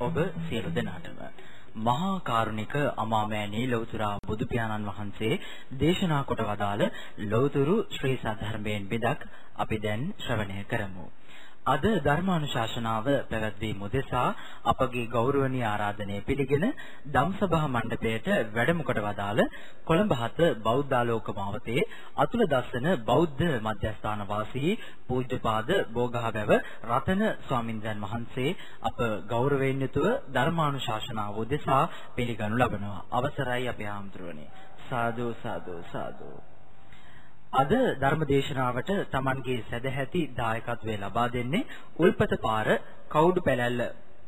ඔබ සියලු දෙනාටම මහා කරුණික අමාමෑණී ලෞතර බුදු පියාණන් වහන්සේ දේශනා කොට වදාළ ලෞතුරු ශ්‍රී සද්ධර්මයෙන් බෙදක් අපි දැන් ශ්‍රවණය කරමු. අද ධර්මානුශාසනාව පැවැත්වීම උදෙසා අපගේ ගෞරවනීය ආරාධනය පිළිගෙන ධම්සභා මණ්ඩපයට වැඩම කොට වදාළ කොළඹ හත බෞද්ධාලෝක මාවතේ අතුල දස්සන බෞද්ධ මධ්‍යස්ථාන වාසී පූජ්‍යපාද බෝගහවැව රතන ස්වාමින්ද්‍රයන් වහන්සේ අප ගෞරවයෙන් යුතුව ධර්මානුශාසනාව උදෙසා පිළිගනු ලබනවා. අවසරයි අපේ ආම්තුරුවනේ සාදු සාදු සාදු. අද ධර්ම දේශනාවට Tamanගේ සදැහැති දායකත්වය ලබා දෙන්නේ උල්පත පාර කවුඩු පැලැල්ල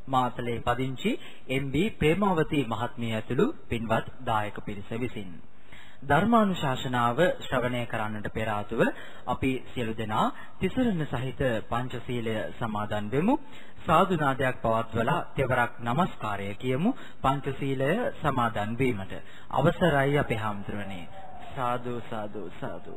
මාතලේ පදිංචි MB ප්‍රේමාවතී මහත්මිය ඇතුළු පින්වත් දායක පිරිස විසින්. ධර්මානුශාසනාව ශ්‍රවණය කරන්නට පෙර අපි සියලු දෙනා තිසරණ සහිත පංචශීලය සමාදන් වෙමු. සාදු නාදයක් පවත්වලා තෙවරක් নমස්කාරය කියමු. පංචශීලය සමාදන් වීමට. අවසරයි අපේ හැමතුරනේ සාදු සාදු සාදු.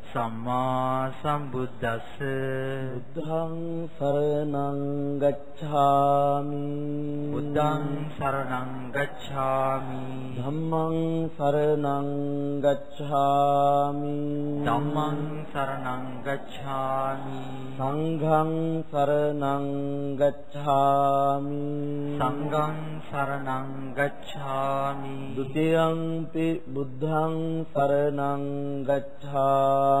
සම්මා සම්බුද්දස්ස බුද්ධං සරණං ගච්ඡාමි. බුද්ධං සරණං ගච්ඡාමි. ධම්මං සරණං ගච්ඡාමි. ධම්මං සරණං ගච්ඡාමි. සංඝං සරණං ගච්ඡාමි. සංඝං සරණං ගච්ඡාමි. ဒ ුතියංපි බුද්ධං සරණං ගච්ඡාමි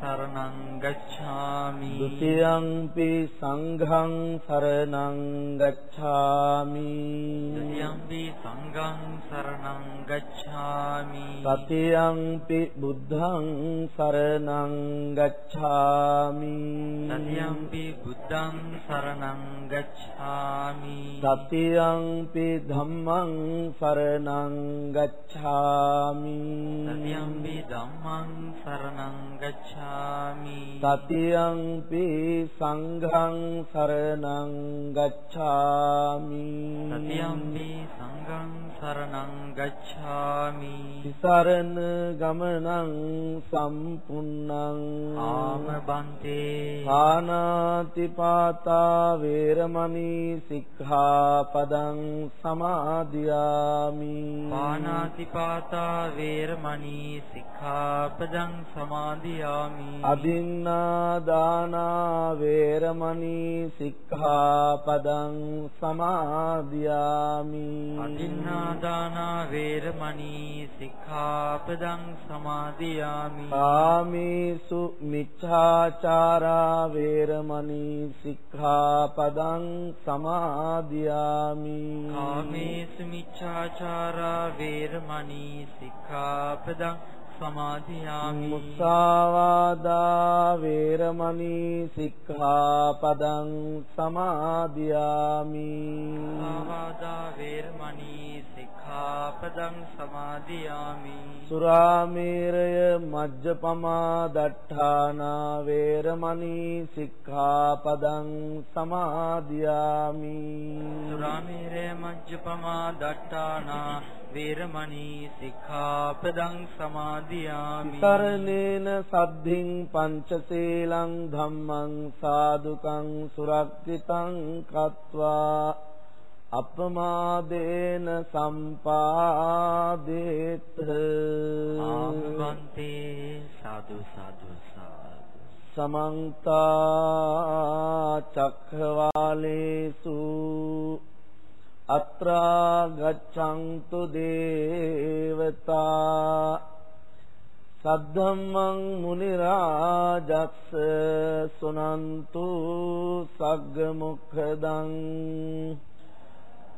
සරණං ගච්ඡාමි ဒ ුතියම්පි සංඝං සරණං ගච්ඡාමි ဒ ුතියම්පි සංඝං සරණං ගච්ඡාමි සතියම්පි බුද්ධං සරණං ගච්ඡාමි සතියම්පි සතියම්පි බුද්ධං සරණං ගච්ඡාමි සතියම්පි ධම්මං සරණං ගච්ඡාමි සතියම්පි ධම්මං සරණං ගච්ඡාමි සතියම්පි සංඝං සරණං ගච්ඡාමි. සතියම්පි සංඝං සරණං ගච්ඡාමි. සරණ ගමනං සම්පුන්නං ආම බන්තේ පානාතිපාතා වේරමණී සික්ඛාපදං සමාදියාමි. පානාතිපාතා වේරමණී සික්ඛාපදං සමාදියාමි. අදින්නා දානා වේරමණී සික්ඛාපදං සමාදියාමි. අදින්නා දානා වේරමණී සික්ඛාපදං සමාදියාමි. කාමේසු මිච්ඡාචාරා වේරමණී සික්ඛාපදං සමාදියාමි. කාමේසු මිච්ඡාචාරා වේරමණී සික්ඛාපදං සමාදියාමි. මුසාවාදා වේරමණී සික්ඛාපදං සමාදියාමි. මුසාවාදා වේරමණී සික්ඛාපදං සමාදියාමි. සුරාමේරය මජ්ජපමා දට්ඨානා වේරමණී සික්ඛාපදං සමාදියාමි. සුරාමේරය මජ්ජපමා දට්ඨානා වේරමණී සික්ඛාපදං සමාදියාමි. තරණේන සද්ධින් පංචශීලං ධම්මං සාදුකං සුරක්ෂිතං කତ୍වා අපමාදේන සම්පාදේත ආමන්තේ සාදු සාදු සාදු. සමන්ත චක්ඛවාලේසු අත්‍රා ගච්ඡන්තු දේවතා සද්ධම්මං මුනි රාජස්ස සුනන්තු සග්ග මොක්ඛදං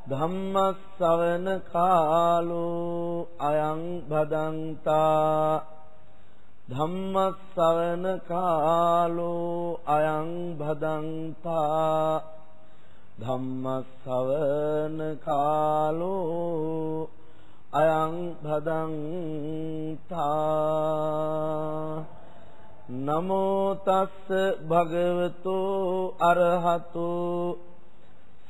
ධම්මස්සවන කාලෝ අයං භදන්තා ධම්මස්සවන කාලෝ අයං භදන්තා ධම්මස්සවන කාලෝ අයං භදංතා නමෝ තස්ස භගවතු අරහතු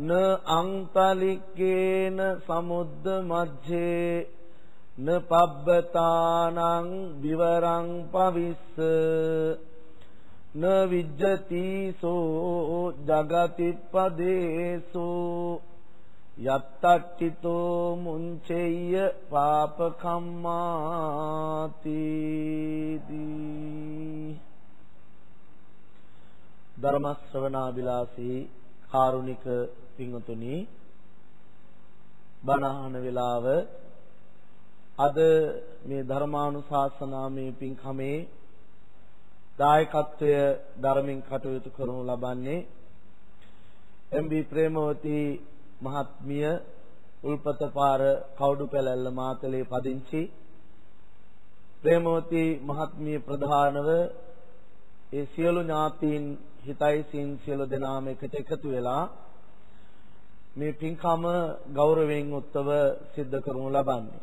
න අංතලික්කේන සමුද්ද මජ්ජේ න පබ්බතානං විවරං පවිස්ස න විජ්ජති සෝ ජගතිප්පදේසෝ යත්තට්ඨිතෝ මුංචෙය්‍ය පාපකම්මාති ධර්ම ශ්‍රවණාබිලාසී කාරුණික පින්වතුනි බණහන වේලාව අද මේ ධර්මානුශාසනාමේ පින්කමේ දායකත්වය ධර්මින් කටයුතු කරනු ලබන්නේ එම්.බී. ප්‍රේමවතී මහත්මිය උල්පත පාර කවුඩු පැලැල්ල මාතලේ පදිංචි ප්‍රේමවතී මහත්මිය ප්‍රධානව ඒ සියලු ඥාතීන් හිතයිසින් සියලු දෙනාම එකට එකතු වෙලා මේ පින්කම ගෞරවයෙන් උත්සව සිද්ධ කරනු ලබන්නේ.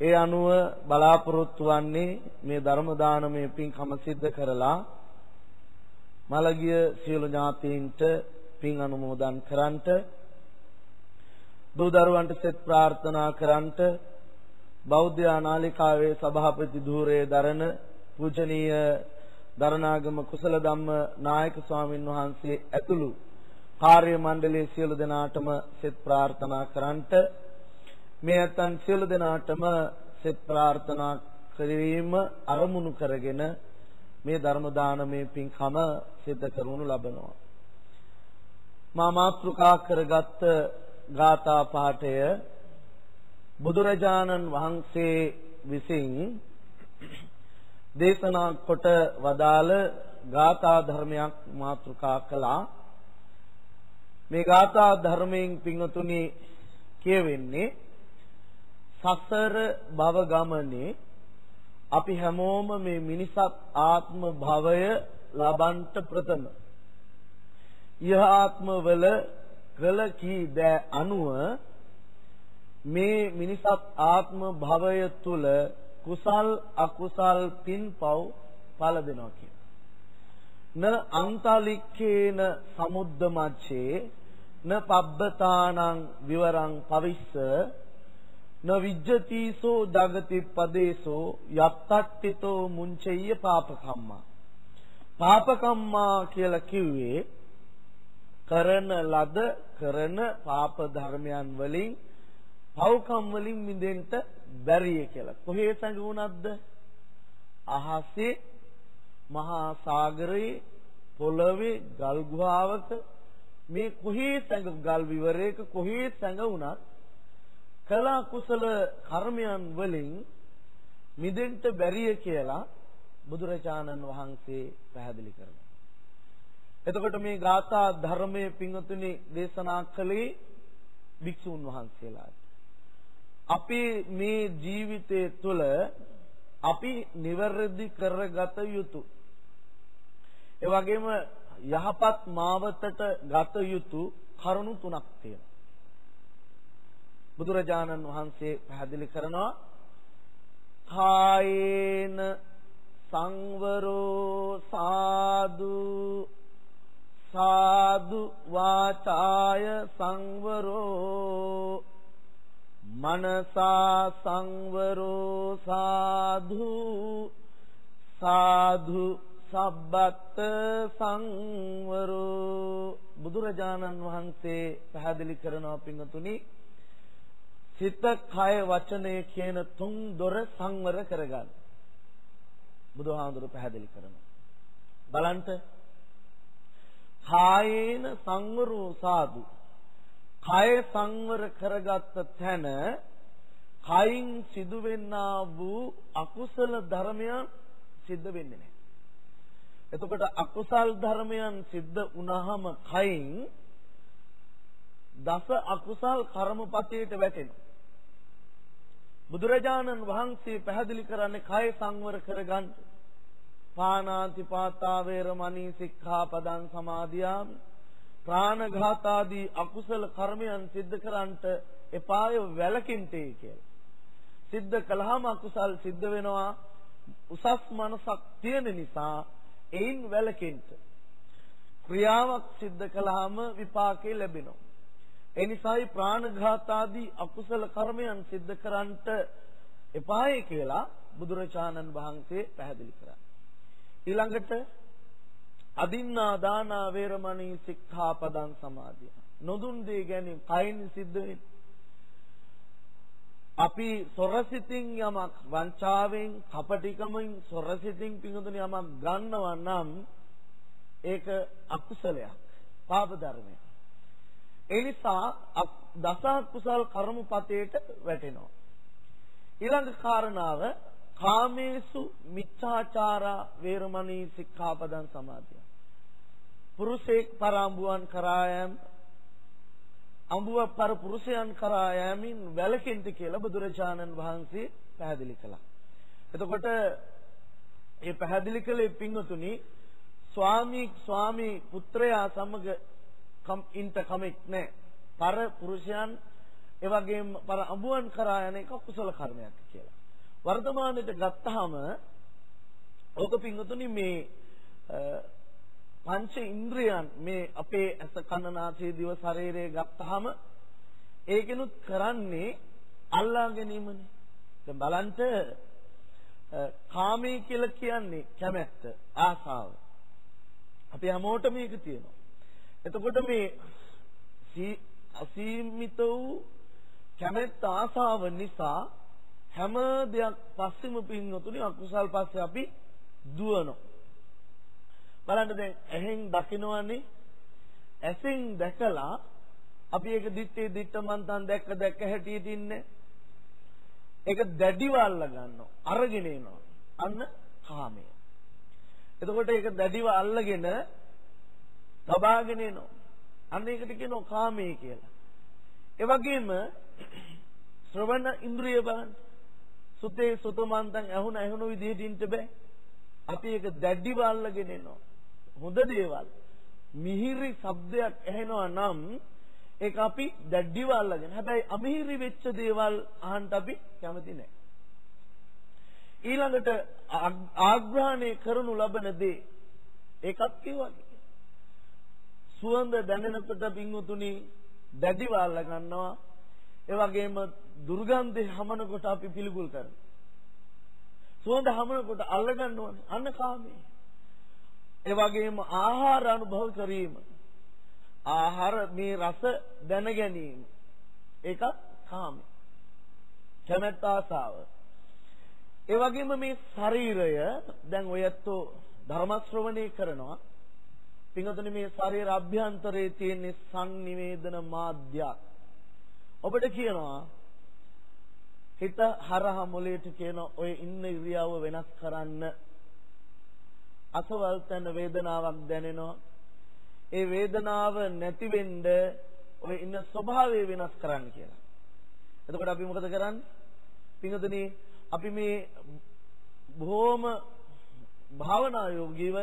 ඒ අනුව බලාපොරොත්තු වන්නේ මේ ධර්ම දානමය පින්කම සිද්ධ කරලා මළගිය සියලු ඥාතීන්ට පින් අනුමෝදන් කරන්ට දූ දරුවන්ට සෙත් ප්‍රාර්ථනා කරන්ට බෞද්ධ ආනාලිකාවේ සභාපති ධූරයේ දරන පූජනීය දරණාගම කුසල ධම්ම නායක ස්වාමින් වහන්සේ ඇතුළු කාර්ය මණ්ඩලයේ සියලු දෙනාටම සෙත් ප්‍රාර්ථනා කරන්ට මේ ඇතන් සියලු දෙනාටම සෙත් ප්‍රාර්ථනා කිරීම අරමුණු කරගෙන මේ ධර්ම දානමේ පින්කම සිද්ධ කරනු ලබනවා. මා මාත්‍රිකා කරගත් ගාථා පාඨය බුදුරජාණන් වහන්සේ විසින් දේශනා කොට වදාළ ගාථා ධර්මයක් මාතෘකා කළා. මේ ගාථා ධර්මයෙන් පින්වතුනි කියවෙන්නේ සසර භව ගමනේ අපි හැමෝම මේ මිනිසත් ආත්ම භවය ලබන්ට ප්‍රථම. ඉහාත්මවල කළ කී දෑ අනුව මේ මිනිසත් ආත්ම භවය තුල කුසල් අකුසල් පින්පව් පල දෙනවා කියන. න අන්තලික්කේන සමුද්ද මච්චේ න පබ්බතානං විවරං පවිස්ස න විජ්ජතිසෝ දගති පදේසෝ යත්තට්ඨිතෝ මුංචෙය්‍ය පාපකම්මා පාපකම්මා කියලා කිව්වේ කරන ලද කරන පාප ධර්මයන් වලින් පව්කම් වලින් මිදෙන්න බැරිය කියලා. කොහේ සැඟුණක්ද? අහසේ මහා සාගරයේ පොළවේ ගල් ගුහාවක මේ කොහේ සැඟ ගල් විවරයක කොහේ සැඟුණත් කලා කුසල කර්මයන් වලින් මිදෙන්න බැරිය කියලා බුදුරජාණන් වහන්සේ පැහැදිලි කරනවා. එතකොට මේ ගාථා ධර්මයේ පිංගතුනි දේශනා කළේ භික්ෂුන් වහන්සේලාට. අපි මේ ජීවිතය තුළ අපි නිවැරදි කරගත යුතු ඒ වගේම යහපත් මාවතට ගත යුතු කරුණු තුනක් තියෙනවා. බුදුරජාණන් වහන්සේ පැහැදිලි කරනවා කායේන සංවරෝ සාදු සාදු වාචාය සංවරෝ මනසා සංවරෝ සාදු සාදු සබ්බත් සංවරෝ. බුදුරජාණන් වහන්සේ පැහැදිලි කරනවා පින්තුනි සිත කය වචනය කියන තුන් දොර සංවර කරගන්න. බුදුහාමුදුරු පැහැදිලි කරනවා. බලන්න. කායේන සංවරෝ සාදු කය සංවර කරගත්ත තැන කයින් සිදුවෙන්නා වූ අකුසල ධර්මයන් සිද්ධ වෙන්නේ නැහැ. එතකොට අකුසල් ධර්මයන් සිද්ධ වුණාම කයින් දස අකුසල් කර්මපතේට වැටෙනවා. බුදුරජාණන් වහන්සේ පැහැදිලි කරන්නේ කය සංවර කරගන්න. පානාති පාතා වේරමණී සික්ඛාපදං සමාදියාමි. ප්‍රාණඝාත ආදී අකුසල කර්මයන් සිද්ධ කරන්නට එපාය වැලකින්ටේ කියලා. සිද්ධ කළාම අකුසල් සිද්ධ වෙනවා. උසස් මනසක් තියෙන නිසා එයින් වැලකෙන්න. ක්‍රියාවක් සිද්ධ කළාම විපාකේ ලැබෙනවා. ඒ නිසායි ප්‍රාණඝාත ආදී අකුසල කර්මයන් සිද්ධ කරන්නට එපායි කියලා බුදුරජාණන් වහන්සේ පැහැදිලි කරා. ඊළඟට අදින්නා දානා වේරමණී සික්ඛාපදං සමාදිය. නොදුන් දේ ගැනීම කයින් සිද්ධ වෙන්නේ. අපි සොරසිතින් යමක් වංචාවෙන් කපටිකමෙන් සොරසිතින් පිඟුදුන යමක් ගන්නවා නම් ඒක අකුසලයක් පාප ධර්මයක් ඒ නිසා දස කුසල් කර්මපතේට වැටෙනවා ඊළඟ කාරණාව කාමේසු මිච්ඡාචාරා වේරමණී සික්ඛාපදං සමාදිය පුරුෂයෙක් පරාඹුවන් කරායම් අඹුව පර පුරුෂයන් කරා යෑමින් වැළකෙන්න කියලා බුදුරජාණන් වහන්සේ පැහැදිලි කළා. එතකොට මේ පැහැදිලි කළේ පින්වතුනි ස්වාමී ස්වාමී පුත්‍රයා සමග කම් ඉන්ට කමෙක් නැහැ. පර පුරුෂයන් ඒ වගේම පර අඹුවන් කරා යන එක කුසල කර්මයක් කියලා. වර්තමානයේ ගත්තාම ඕක පින්වතුනි මේ පංච ඉන්ද්‍රියන් මේ අපේ ඇස කන නාසය දිව ශරීරය ගත්තාම ඒකෙනුත් කරන්නේ අල්ලා ගැනීමනේ. දැන් බලන්න කාමී කියලා කියන්නේ කැමැත්ත, ආසාව. අපි හැමෝටම මේක තියෙනවා. එතකොට මේ අසීමිත වූ කැමැත්ත ආසාව නිසා හැම දෙයක් පස්සෙම පින්නතුනේ අකුසල් පස්සේ අපි දුවනවා. බලන්න දැන් ඇහෙන් දකින්නවනේ ඇසෙන් දැකලා අපි ඒක දිත්තේ දිත්ත මන්තන් දැක්ක දැක්ක හැටියට ඉන්නේ. ඒක දැඩිව අල්ල ගන්නවා අරගෙන එනවා. අන්න කාමය. එතකොට ඒක දැඩිව අල්ලගෙන තබාගෙන එනවා. අන්න ඒකට කියනවා කාමය කියලා. ඒ වගේම ශ්‍රවණ ඉන්ද්‍රිය බලන්න. සුතේ සුතමන්තන් ඇහුණ ඇහුණු විදිහට ඉන්න බෑ. අපි ඒක දැඩිව අල්ලගෙන එනවා. හොඳ දේවල්. මිහිරි ශබ්දයක් ඇහෙනවා නම් ඒක අපි දැඩිව අල්ලගෙන හැබැයි අමිහිරි වෙච්ච දේවල් අහන්න අපි කැමති නැහැ. ඊළඟට ආග්‍රහණය කරනු ලබන දේ ඒකත් ඒ වගේ සුවඳ දැනෙනකොට පින්වතුනි දැඩිව අල්ල ගන්නවා. ඒ වගේම දුර්ගන්ධය හමනකොට අපි පිළිකුල් කරනවා. සුවඳ හමනකොට අල්ල ගන්නවනේ. අන්න කාමයේ. ඒ වගේම ආහාර අනුභව කිරීම. ආහාර මේ රස දැන ගැනීම. ඒක කාමයි. කැමැත්ත ආසාව. ඒ වගේම මේ ශරීරය දැන් ඔයත්ෝ ධර්ම ශ්‍රවණය කරනවා. පින්වතුනි මේ ශරීර අභ්‍යන්තරයේ තියෙන සංනිවේදන මාධ්‍යයක්. ඔබට කියනවා හිත හරහා මොලේට කියන ඔය ඉන්න ඉරියව්ව වෙනස් කරන්න. අසවල් තැන වේදනාවක් දැනෙනවා. ඒ වේදනාව නැති වෙන්න ඔය ඉන්න ස්වභාවය වෙනස් කරන්න කියලා. එතකොට අපි මොකද කරන්නේ? පින්වතුනි අපි මේ බොහොම භාවනා යෝගීව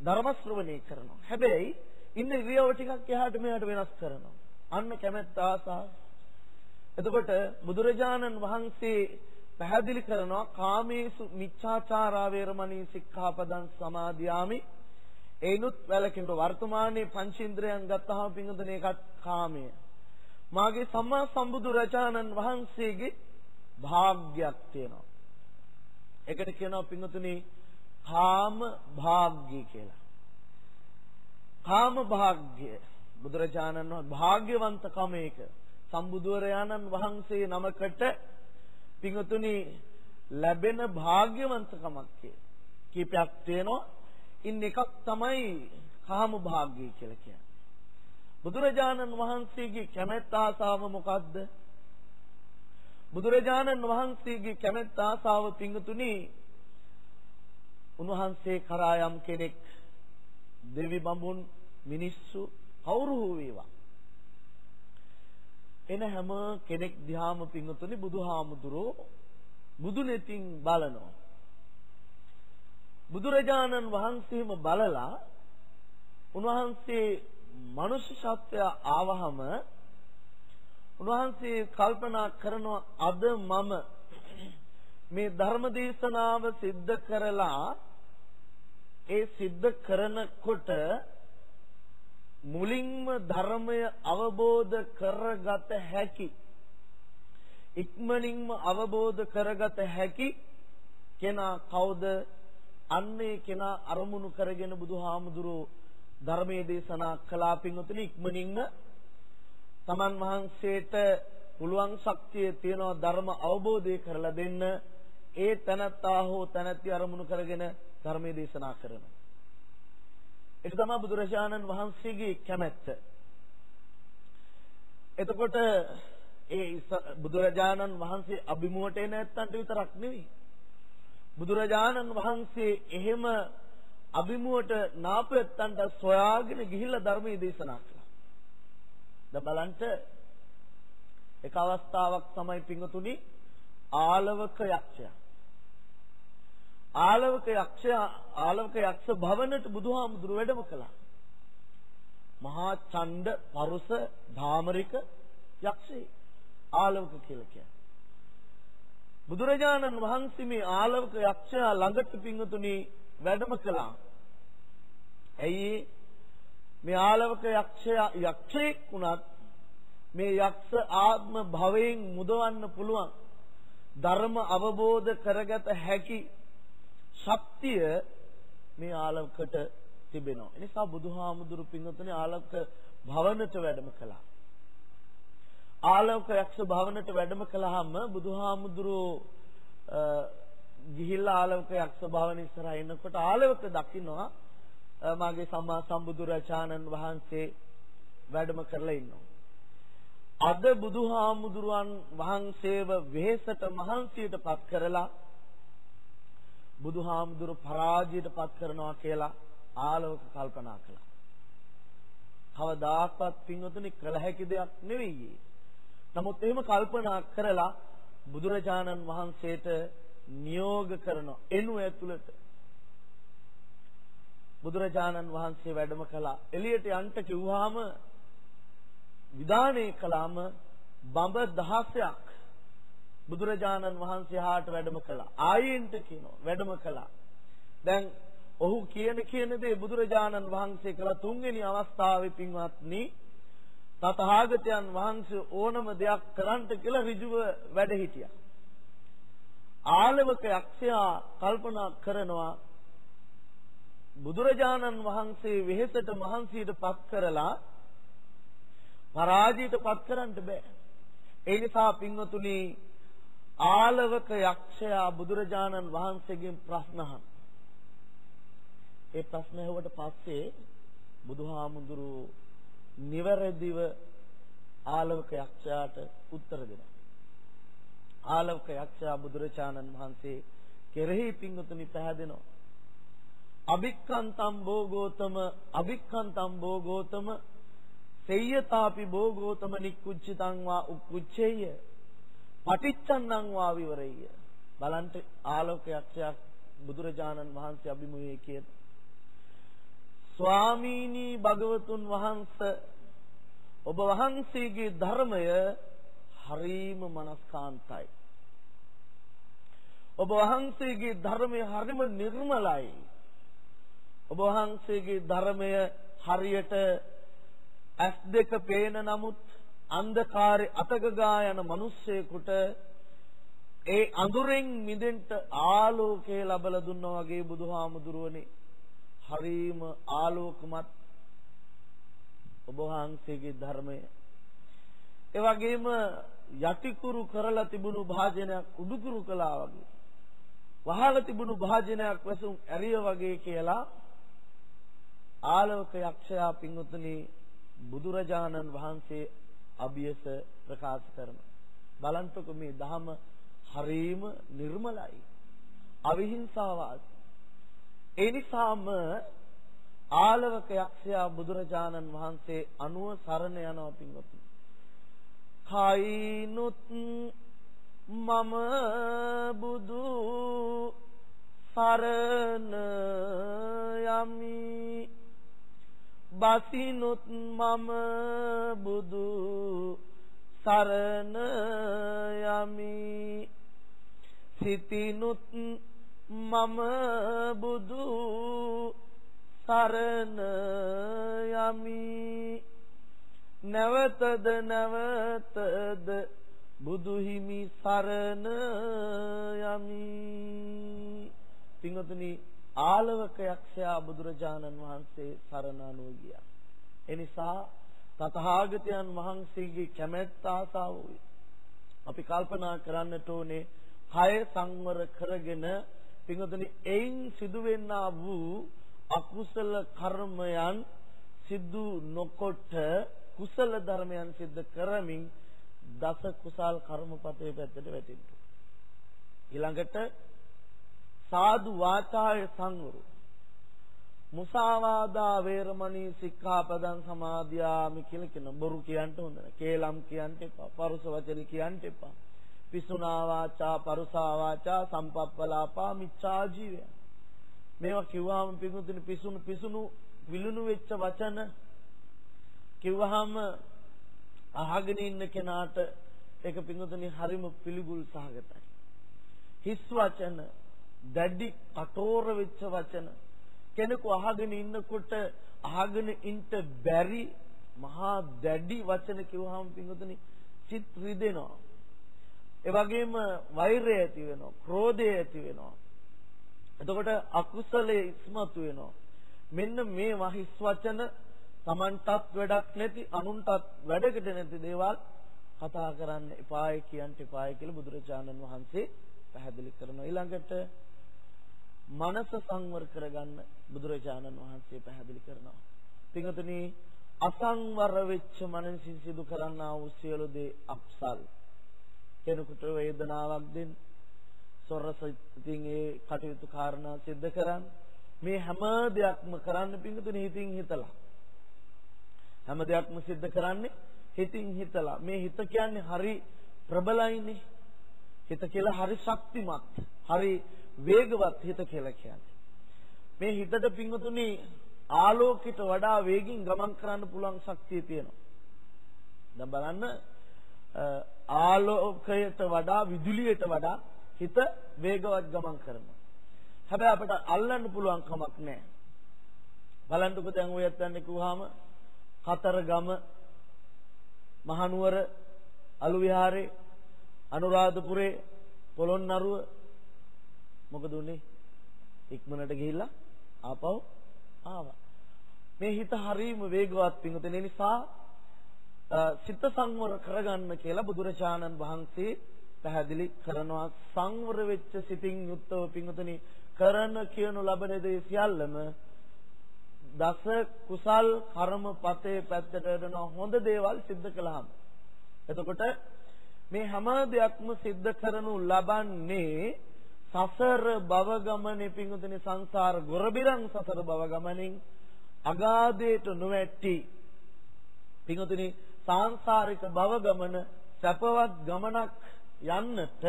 ධර්ම ශ්‍රවණය කරනවා. හැබැයි ඉන්න ඉරියව් ටිකක් එහාට මෙහාට වෙනස් කරනවා. අන්න කැමැත්ත ආසාව. එතකොට බුදුරජාණන් වහන්සේ පැහැදිලි කරනවා කාමේසු මිච්ඡාචාරා වේරමණී සික්ඛාපදං සමාදියාමි. ඒනුත් වැලකින්ට වර්තමානයේ පංචේන්ද්‍රයන් ගත්තාම පිංගුදන එකත් කාමය. මාගේ සම්මා සම්බුදු රජාණන් වහන්සේගේ භාග්යක් තියෙනවා. ඒකට කියනවා පිංගුතුනි කාම භාග්ය කියලා. කාම භාග්ය බුදුරජාණන් වහන්සේ භාග්‍යවන්තකම ඒක. සම්බුදුරයාණන් වහන්සේ නමකට පින්වතුනි ලැබෙන භාග්‍යවන්තකමක් කීපයක් තියෙනවා. ඉන් එකක් තමයි කාම භාග්‍යය කියලා කියන්නේ. බුදුරජාණන් වහන්සේගේ කැමැත්ත ආසාව මොකද්ද? බුදුරජාණන් වහන්සේගේ කැමැත්ත ආසාව පිංගුතුනි උන්වහන්සේ කරා යම් කෙනෙක් දෙවි බඹුන් මිනිස්සු කවුරු හෝ වේවා එන හැම කෙනෙක් දිහාම පිංගුතුනි බුදුහාමුදුරෝ බුදු නෙතින් බලනවා. බුදුරජාණන් වහන්සේම බලලා උන්වහන්සේ මනුෂ්‍ය සත්‍ය ආවහම උන්වහන්සේ කල්පනා කරනවා අද මම මේ ධර්ම දේශනාව සිද්ධ කරලා ඒ සිද්ධ කරනකොට මුලින්ම ධර්මය අවබෝධ කරගත හැකි ඉක්මනින්ම අවබෝධ කරගත හැකි කෙනා කවුද? අන්නේ කෙනා අරමුණු කරගෙන බුදුහාමුදුරුවෝ ධර්මයේ දේශනා කළා පින්වතුනි ඉක්මනින්ම තමන් වහන්සේට පුළුවන් ශක්තිය තියෙනවා ධර්ම අවබෝධය කරලා දෙන්න. ඒ තනත්තා හෝ තනත්ති අරමුණු කරගෙන ධර්මයේ දේශනා කරනවා. ඒක තමයි බුදුරජාණන් වහන්සේගේ කැමැත්ත එතකොට ඒ බුදුරජාණන් වහන්සේ අභිමුවට එන ඇත්තන්ට විතරක් නෙවෙයි බුදුරජාණන් වහන්සේ එහෙම අභිමුවට නාපයත්තන්ට සොයාගෙන ගිහිල්ලා ධර්මයේ දේශනා කළා. දැන් බලන්න එක අවස්ථාවක් තමයි පිංගුතුනි ආලවක යක්ෂයා. ආලවක යක්ෂයා ආලවක යක්ෂ භවනට බුදුහාමුදුර වැඩම කළා. මහා ඡණ්ඩ පරුස ධාමරික යක්ෂේ ආලවක කියලා කියන්නේ. බුදුරජාණන් වහන්සේ මේ ආලවක යක්ෂයා ළඟට පිංගුතුනි වැඩම කළා. ඇයි මේ ආලවක යක්ෂයා යක්ෂයෙක් වුණත් මේ යක්ෂ ආත්ම භවයෙන් මුදවන්න පුළුවන් ධර්ම අවබෝධ කරගත හැකි ශක්තිය මේ ආලවකට තිබෙනවා. ඒ නිසා බුදුහාමුදුරු පින්වතුනි ආලවක භවනට වැඩම කළා. ආලෝක යක්ෂ භවනට වැඩම කළාම බුදුහාමුදුරුවෝ ගිහිල්ලා ආලෝක යක්ෂ භවන ඉස්සරහා එනකොට ආලෝක දකින්නවා මාගේ සම්මා සම්බුදුරජාණන් වහන්සේ වැඩම කරලා ඉන්නවා. අද බුදුහාමුදුරුවන් වහන්සේව වෙහෙසට මහන්සියට පත් කරලා බුදුහාමුදුරු පරාජයට පත් කරනවා කියලා ආලෝක කල්පනා කළා. කවදාකවත් පින්වතුනි කළ හැකි දෙයක් නෙවෙයි. නමුත් එහෙම කල්පනා කරලා බුදුරජාණන් වහන්සේට නියෝග කරන එනු ඇතුළත බුදුරජාණන් වහන්සේ වැඩම කළා. එළියට යන්න කිව්වහම විධානය කළාම බඹ 16ක් බුදුරජාණන් වහන්සේ හාට වැඩම කළා. ආයෙන්ට කියනවා වැඩම කළා. දැන් ඔහු කියන කියන දේ බුදුරජාණන් වහන්සේ කළ තුන්වෙනි අවස්ථාවේ පින්වත්නි තථාගතයන් වහන්සේ ඕනම දෙයක් කරන්නට කියලා ඍජුව වැඩ හිටියා. ආලවක යක්ෂයා කල්පනා කරනවා බුදුරජාණන් වහන්සේ වෙහෙසට මහන්සියට පත් කරලා පරාජයට පත් කරන්න බෑ. ඒ නිසා පින්වතුනි ආලවක යක්ෂයා බුදුරජාණන් වහන්සේගෙන් ප්‍රශ්න අහන. ඒ ප්‍රශ්න ඇහුවට පස්සේ බුදුහාමුදුරුවෝ නිවැරදිව ආලවක යක්ෂයාට උත්තර දෙනවා. ආලවක යක්ෂයා බුදුරජාණන් වහන්සේ කෙරෙහි පිංගුතුනි පැහැදෙනවා. අභික්ඛන්තම් භෝගෝතම අභික්ඛන්තම් භෝගෝතම සෙය්‍යතාපි භෝගෝතම නික්කුච්චිතං වා උක්කුච්චේය පටිච්චන්නං වා විවරෙය්‍ය බලන්ට ආලෝක යක්ෂයා බුදුරජාණන් වහන්සේ අභිමුඛයේ කියන ස්වාමීනි භගවතුන් වහන්සේ ඔබ වහන්සේගේ ධර්මය හරීම මනස්කාන්තයි. ඔබ වහන්සේගේ ධර්මය හරිම නිර්මලයි. ඔබ වහන්සේගේ ධර්මය හරියට ඇස් දෙක පේන නමුත් අන්ධකාරේ අතගගා යන මිනිස්සෙකුට ඒ අඳුරෙන් මිදෙන්න ආලෝකය ලැබලා දුන්නා වගේ බුදුහාමුදුරුවනේ. හරීම ආලෝකමත් ඔබ වහන්සේගේ ධර්මය. ඒ වගේම යටිකුරු කරලා තිබුණු භාජනයක් උඩුකුරු කළා වගේ. වහලා තිබුණු භාජනයක් වැසුම් ඇරිය වගේ කියලා ආලෝක යක්ෂයා පින්වතුනි බුදුරජාණන් වහන්සේ අභියස ප්‍රකාශ කරනවා. බලන්තකො මේ ධහම හරීම නිර්මලයි. අවිහිංසාවාද. ඒ නිසාම ආලවක යක්ෂයා බුදුරජාණන් වහන්සේ අනුව සරණ යනවා පින්වතුනි. කයිනුත් මම බුදු සරණ යමි බසිනුත් මම බුදු සරණ යමි. සිතිනුත් මම බුදු සරණ යමි. නැවතද නැවතද බුදු හිමි සරණ යමි. පින්වතුනි ආලවක යක්ෂයා බුදුරජාණන් වහන්සේ සරණ අනුව ගියා. එනිසා තථාගතයන් වහන්සේගේ කැමැත්ත ආසාව වූ අපි කල්පනා කරන්නට ඕනේ කය සංවර කරගෙන පින්වතුනි එයින් සිදුවෙන්නා වූ අකුසල කර්මයන් සිදු නොකොට කුසල ධර්මයන් සිද්ධ කරමින් දස කුසල් කර්මපතේ පැත්තට වැටෙන්න. ඊළඟට සාදු වාචාය සංවරු මුසාවාදා වේරමණී සික්ඛාපදං සමාදියාමි කියලා කියන බොරු කියන්න හොඳ නැහැ. කේලම් කියන්න එපා. පරුස වචන කියන්න එපා. පිසුනා වාචා, පරුසා වාචා, සම්පප්පලාපා මිච්ඡා ජීවය. මේවා කිව්වහම පිසුණු පිසුණු පිසුණු විලුණු වෙච්ච වචන කිව්වහම අහගෙන ඉන්න කෙනාට ඒක පින්වතුනි හරිම පිළිගුල් සහගතයි. හිස් වචන දැඩි කටෝර වෙච්ච වචන කෙනෙකු අහගෙන ඉන්නකොට අහගෙන ඉන්න බැරි මහා දැඩි වචන කිව්වහම පින්වතුනි සිත් රිදෙනවා. ඒ වගේම වෛරය ඇති වෙනවා, ක්‍රෝධය ඇති වෙනවා. එතකොට අකුසලයේ ඉස්මතු වෙනවා. මෙන්න මේ වහිස් වචන Tamanටත් වැඩක් නැති අනුන්ටත් වැඩකට නැති දේවල් කතා කරන්න එපායි කියන්න එපායි කියලා බුදුරජාණන් වහන්සේ පැහැදිලි කරනවා. ඊළඟට මනස සංවර කරගන්න බුදුරජාණන් වහන්සේ පැහැදිලි කරනවා. පින්වතුනි අසංවර වෙච්ච මනසින් සිදු කරන්නා වූ සියලු දේ අක්සල්. කෙනෙකුට වේදනාවක් දෙන්න, සොරසිතින් ඒ කටයුතු කාරණා සිද්ධ කරන්න. මේ හැම දෙයක්ම කරන්න පින්වතුනි හිතින් හිතලා. හැම දෙයක්ම සිද්ධ කරන්නේ හිතින් හිතලා. මේ හිත කියන්නේ හරි ප්‍රබලයිනේ. හිත කියලා හරි ශක්තිමත්. හරි වේගවත් හිත කියලා කියන්නේ. මේ හිතට පිංගුතුනි ආලෝකයට වඩා වේගින් ගමන් කරන්න පුළුවන් ශක්තිය තියෙනවා. දැන් බලන්න ආලෝකයට වඩා විදුලියට වඩා හිත වේගවත් ගමන් කරනවා. හැබැයි අපිට අල්ලන්න පුළුවන් කමක් නැහැ. බලන්නකෝ දැන් ඔයත් යන්නේ කිව්වහම කතරගම මහනුවර අලු විහාරේ අනුරාධපුරේ පොළොන්නරුව මොකද උනේ? ඉක්මනට ගිහිල්ලා ආපහු ආවා. මේ හිත හරීම වේගවත් පිඟුතේ නිසා සිත සංවර කරගන්න කියලා බුදුරජාණන් වහන්සේ පැහැදිලි කරනවා සංවර වෙච්ච සිතින් යුක්තව පිඟුතනි කරන කියනු ලබන දේ සියල්ලම දස කුසල් කර්ම පතේ පැත්තට යන හොඳ දේවල් සිද්ධ කළාම එතකොට මේ හැම දෙයක්ම සිද්ධ කරනු ලබන්නේ සසර භව ගමනේ පිංගුතුනි සංසාර ගොරබිරන් සසර භව ගමනින් අගාධයට නොවැටි පිංගුතුනි සාංශාරික භව ගමන සැපවත් ගමනක් යන්නට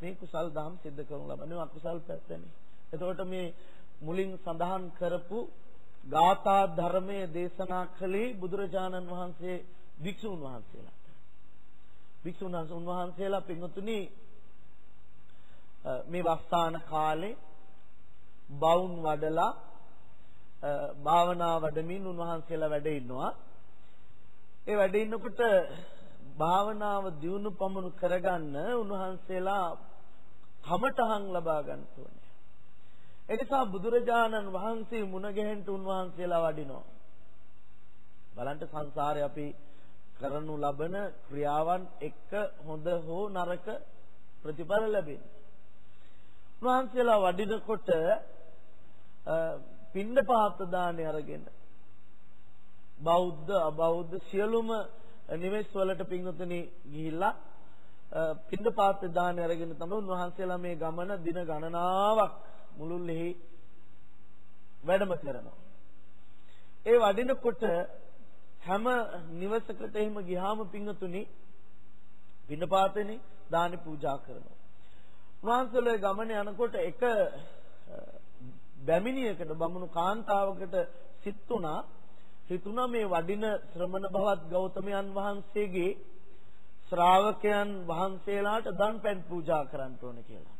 මේ කුසල් දහම් සිද්ධ කරනු ලබන්නේ අකුසල් පැත්තනේ. එතකොට මේ මුලින් සඳහන් කරපු ගාථා ධර්මයේ දේශනා කළේ බුදුරජාණන් වහන්සේ වික්ෂුන් වහන්සේලාට. වික්ෂුන් වහන්සේලා පින්වතුනි මේ වස්තාන කාලේ බවුන් වඩලා භාවනා වඩමින් උන්වහන්සේලා වැඩ ඉන්නවා. ඒ වැඩ ඉන්නකොට භාවනාව දියුණු පමුණු කරගන්න උන්වහන්සේලා කමටහන් ලබා ගන්න ඕනේ. ඒ නිසා බුදුරජාණන් වහන්සේ මුණ ගැහෙන්න උන්වහන්සේලා වඩිනවා. බලන්න සංසාරේ අපි කරනු ලබන ක්‍රියාවන් එක්ක හොඳ හෝ නරක ප්‍රතිඵල ලැබෙන්නේ. උන්වහන්සේලා වඩිනකොට පින්ඩ පාත දාණය අරගෙන බෞද්ධ අබෞද්ධ සියලුම නිවෙස් වලට පින්වතුනි ගිහිල්ලා පින්දපාත දාන අරගෙන තමයි උන්වහන්සේලා මේ ගමන දින ගණනාවක් මුළුල්ලේ වැඩම කරනවා. ඒ වඩිනකොට හැම නිවසකට එහෙම ගියාම පින්වතුනි පින්දපාතනේ දානි පූජා කරනවා. උන්වහන්සේලා ගමන යනකොට එක බැමිණියකට බමුණු කාන්තාවකට සිත් උනා හිතුණා මේ වඩින ශ්‍රමණ භවත් ගෞතමයන් වහන්සේගේ ශ්‍රාවකයන් වහන්සේලාට දන් පැන් පූජා කරන්න ඕන කියලා.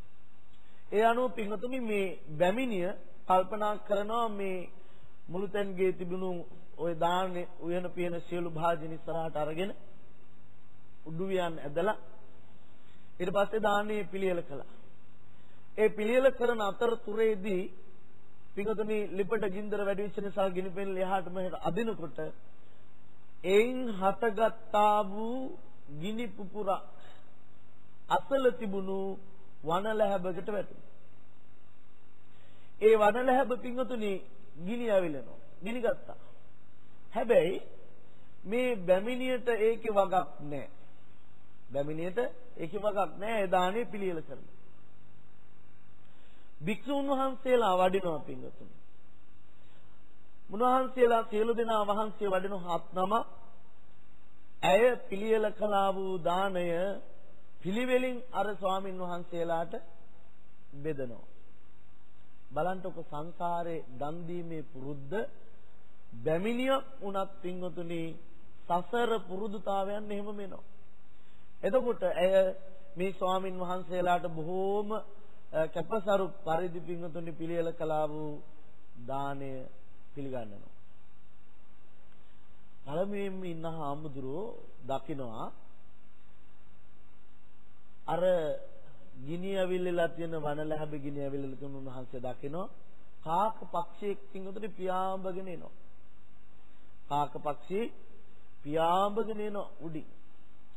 ඒ අනුව පින්වතුනි මේ බැමිණිය කල්පනා කරනවා මේ මුළුතැන්ගේ තිබුණු ওই දාන්නේ උයන පියන සියලු භාජන ඉස්සරහට අරගෙන උඩුවියන් ඇදලා ඊට පස්සේ දාන්නේ පිළියෙල කළා. ඒ පිළියෙල කරන අතරතුරේදී පිඟුතුනි ලිපට ගින්දර වැඩි වෙච්ච නිසා ගිනිපෙන් එහාට මෙහාට අදිනකොට එයින් හටගත්තා වූ ගිනි පුපුරක් අසල තිබුණු වනලැහැබකට වැටුණා. ඒ වනලැහැබ පිඟුතුනි ගිනි ඇවිලෙනවා. ගිනි ගත්තා. හැබැයි මේ බැමිණියට ඒකේ වගක් නැහැ. බැමිණියට ඒකේ වගක් නැහැ. ඒ දානේ පිළියෙල කරනවා. භික්ෂුන් වහන්සේලා වඩිනවා පින්වතුනි. මුනහන්සේලා සියලු දෙනා වහන්සේ වඩින හත් නම ඇය පිළියෙල කළා වූ දාණය පිළිවෙලින් අර ස්වාමින් වහන්සේලාට බෙදනවා. බලන්ටක සංසාරේ දන් දීමේ පුරුද්ද බැමිණියක් උනත් පින්වතුනි සසර පුරුදුතාවයන් එහෙම වෙනවා. එතකොට ඇය මේ ස්වාමින් වහන්සේලාට බොහෝම කැපසරු පරිදි පිංගුතුනි පිළියෙල කළා වූ දාණය පිළිගන්නවා. පළමුවෙන්ම ඉන්න හාමුදුරුවෝ දකිනවා අර ගිනි ඇවිල්ලා තියෙන වනලැහැබ ගිනි ඇවිල්ලා තියෙන උන්වහන්සේ දකිනවා කාක පක්ෂියෙක් පිංගුතුනි පියාඹගෙන එනවා. කාක පක්ෂී පියාඹගෙන එනවා උඩින්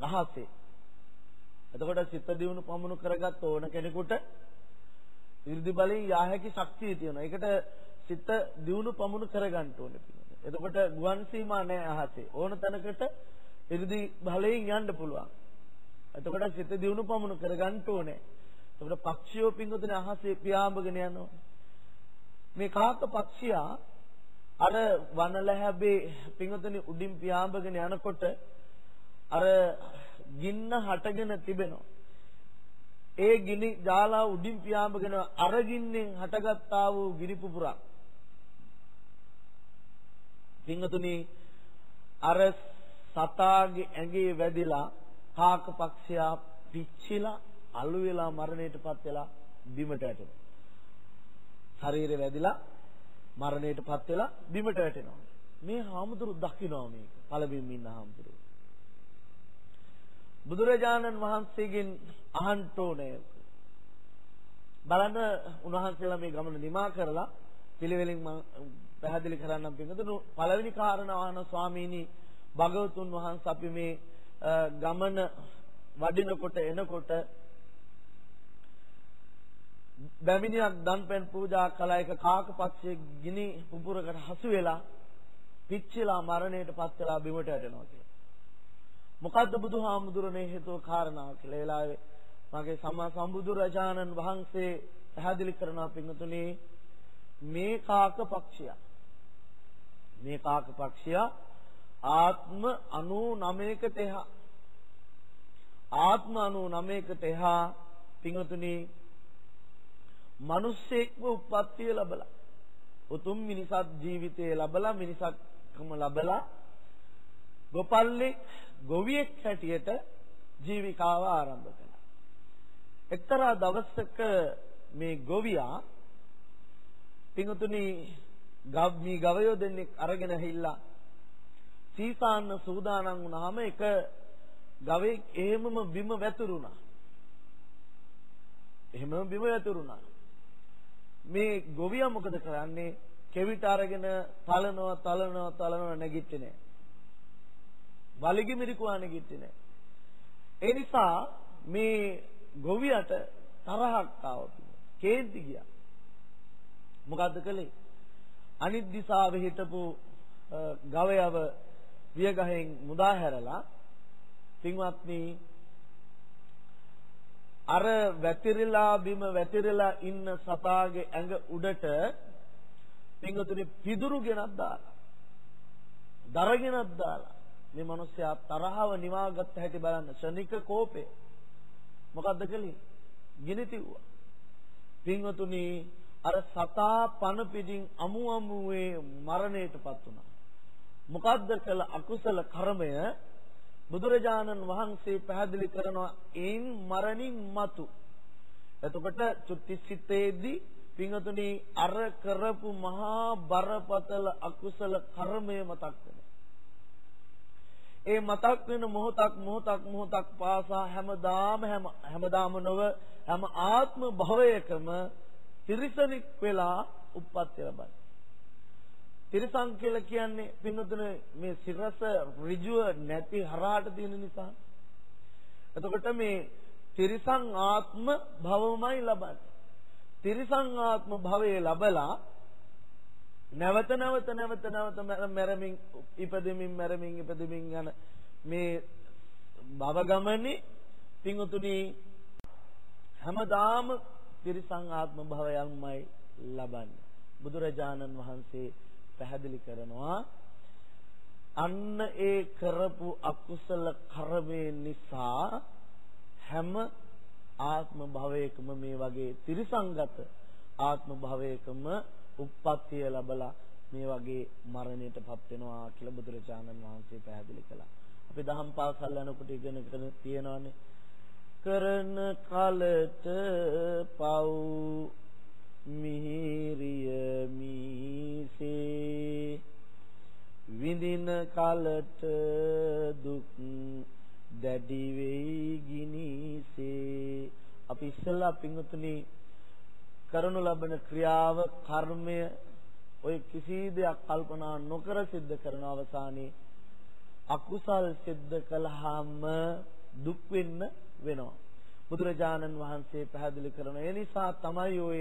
අහසේ. එතකොට සිත දියුණු පමුණු කරගත් ඕන කෙනෙකුට 이르දි බලෙන් යා හැකි ශක්තිය තියෙනවා. ඒකට සිත දියුණු පමුණු කරගන්න ඕනේ පිළිගන්න. එතකොට ගුවන් සීමා නැහැ අහසේ. ඕන තැනකට 이르දි බලෙන් යන්න පුළුවන්. එතකොට සිත දියුණු පමුණු කරගන්න ඕනේ. එතකොට පක්ෂියෝ පිංගුතුනේ අහසේ පියාඹගෙන යනවා. මේ කාක පක්ෂියා අර වනලැහැබේ පිංගුතුනේ උඩින් පියාඹගෙන යනකොට අර ගින්න හටගෙන තිබෙනවා. ඒ ගිනි ජාලා උඩින් පියාඹගෙන අරගින්නෙන් හටගත්තා වූ ගිනි පුපුරක් පින්වතුනි අර සතාගේ ඇඟේ වැදිලා කාක පක්ෂයා පිච්චිලා අළු වෙලා මරණයටපත් වෙලා බිමට වැටෙනවා. ශරීරය වැදිලා මරණයටපත් වෙලා බිමට වැටෙනවා. මේ හාමුදුරු දකින්නවා මේක. පළවෙනිම ඉන්න හාමුදුරු. බුදුරජාණන් වහන්සේගෙන් අහන්න ඕනේ. බලන්න උන්වහන්සේලා මේ ගමන නිමා කරලා පිළිවෙලින් මම පැහැදිලි කරන්නම් පිටුදු පළවෙනි කාරණාව අහන ස්වාමීනි භගවතුන් වහන්සේ අපි මේ ගමන වඩිනකොට එනකොට බැමිණියක් දන්පැන් පූජා කළ එක කාකපක්ෂයේ ගිනි පුපුරකට හසු වෙලා පිච්චිලා මරණයටපත් වෙලා බිමට වැටෙනවා කියලා. මොකද්ද බුදුහාමුදුරනේ හේතුව කාරණාව කියලා? වෙලාවේ මගේ සම්මා සම්බුදුරජාණන් වහන්සේ පැහැදිලි කරනවා පින්තුනේ මේ කාක පක්ෂිය මේ කාක පක්ෂිය ආත්ම 99කට එහා ආත්ම 99කට එහා පින්තුනේ මිනිස්සෙක්ව උප්පත්තිය ලැබලා උතුම් මිනිසත් ජීවිතය ලැබලා මිනිසක්කම ලැබලා ගොපල්ලෙක් ගොවියෙක් හැටියට ජීවිකාව ආරම්භ කළා. එක්තරා දවසක මේ ගොවියා පිඟුතුනි ගම්මි ගවයෝ දෙන්නෙක් අරගෙන ඇහිලා සීසාන්න සූදානම් වුණාම එක ගවෙක් එහෙමම බිම වැතුරුණා. එහෙමම බිම වැතුරුණා. මේ ගොවියා මොකද කරන්නේ? කෙවිත අරගෙන තලනවා තලනවා තලනවා නැගිටින්නේ නැහැ. වලිගෙ මිරිකුවානේ කිව්වේ නෑ. ඒ නිසා මේ ගොවියට තරහක් ආවා. කේන්ති ගියා. මොකද්ද කළේ? අනිත් දිශාවේ හිටපු ගවයව වියගහෙන් මුදා හැරලා පින්වත්නි අර වැතිරිලා බිම වැතිරිලා ඉන්න සතාගේ ඇඟ උඩට පින්වතුනි පිදුරු ගෙනත් දාලා දරගෙනත් දාලා මේ මිනිස්සයා තරහව නිවාගත්ත හැටි බලන්න. ශනික කෝපය. මොකද්ද කළේ? ගිනි තිව්වා. පින්වතුනි අර සතා පන පිටින් අමු අමුවේ මරණයටපත් වුණා. මොකද්ද කළ අකුසල කර්මය? බුදුරජාණන් වහන්සේ පැහැදිලි කරනවා ඒන් මරණින් මතු. එතකොට චුත්තිසිතේදී පින්වතුනි අර කරපු මහා බරපතල අකුසල කර්මය මතක් වෙනවා. ඒ මතක් වෙන මොහොතක් මොහොතක් මොහොතක් පාසා හැමදාම හැම හැමදාම නොව හැම ආත්ම භවයකම තිරිසනික් වෙලා උප්පත්ති ලබන්නේ. තිරිසන් කියලා කියන්නේ පින්නතුනේ මේ සිරස ඍජුව නැති හරහාට තියෙන නිසා. එතකොට මේ තිරිසන් ආත්ම භවමයි ලබන්නේ. තිරිසන් ආත්ම භවයේ ලබලා නැවත නැවත නැවත නැවත මැරමින් ඉපදෙමින් මැරමින් ඉපදෙමින් යන මේ භව ගමනේ පින්තුණි හැමදාම තිරිසං ආත්ම භවයන්මයි ලබන්නේ. බුදුරජාණන් වහන්සේ පැහැදිලි කරනවා අන්න ඒ කරපු අකුසල කර්මේ නිසා හැම ආත්ම භවයකම මේ වගේ තිරිසංගත ආත්ම භවයකම උප්පත්තිය ලැබලා මේ වගේ මරණයටපත් වෙනවා කියලා බුදුරජාණන් වහන්සේ පැහැදිලි කළා. අපි දහම් පාසල් යනකොට ඉගෙනගෙන තියෙනවානේ. කරන කලට පව් මිහිරිය මීසේ විඳින කලට දුක් දැඩි වෙයි ගිනිසේ අපි ඉස්සලා පින්වතුනි කරනු ලබන ක්‍රියාව කර්මය ඔය කිසි දෙයක් කල්පනා නොකර සිද්ධ කරන අවසානයේ අකුසල් සිද්ධ කළාම දුක් වෙන්න වෙනවා බුදුරජාණන් වහන්සේ පැහැදිලි කරන ඒ නිසා තමයි ඔය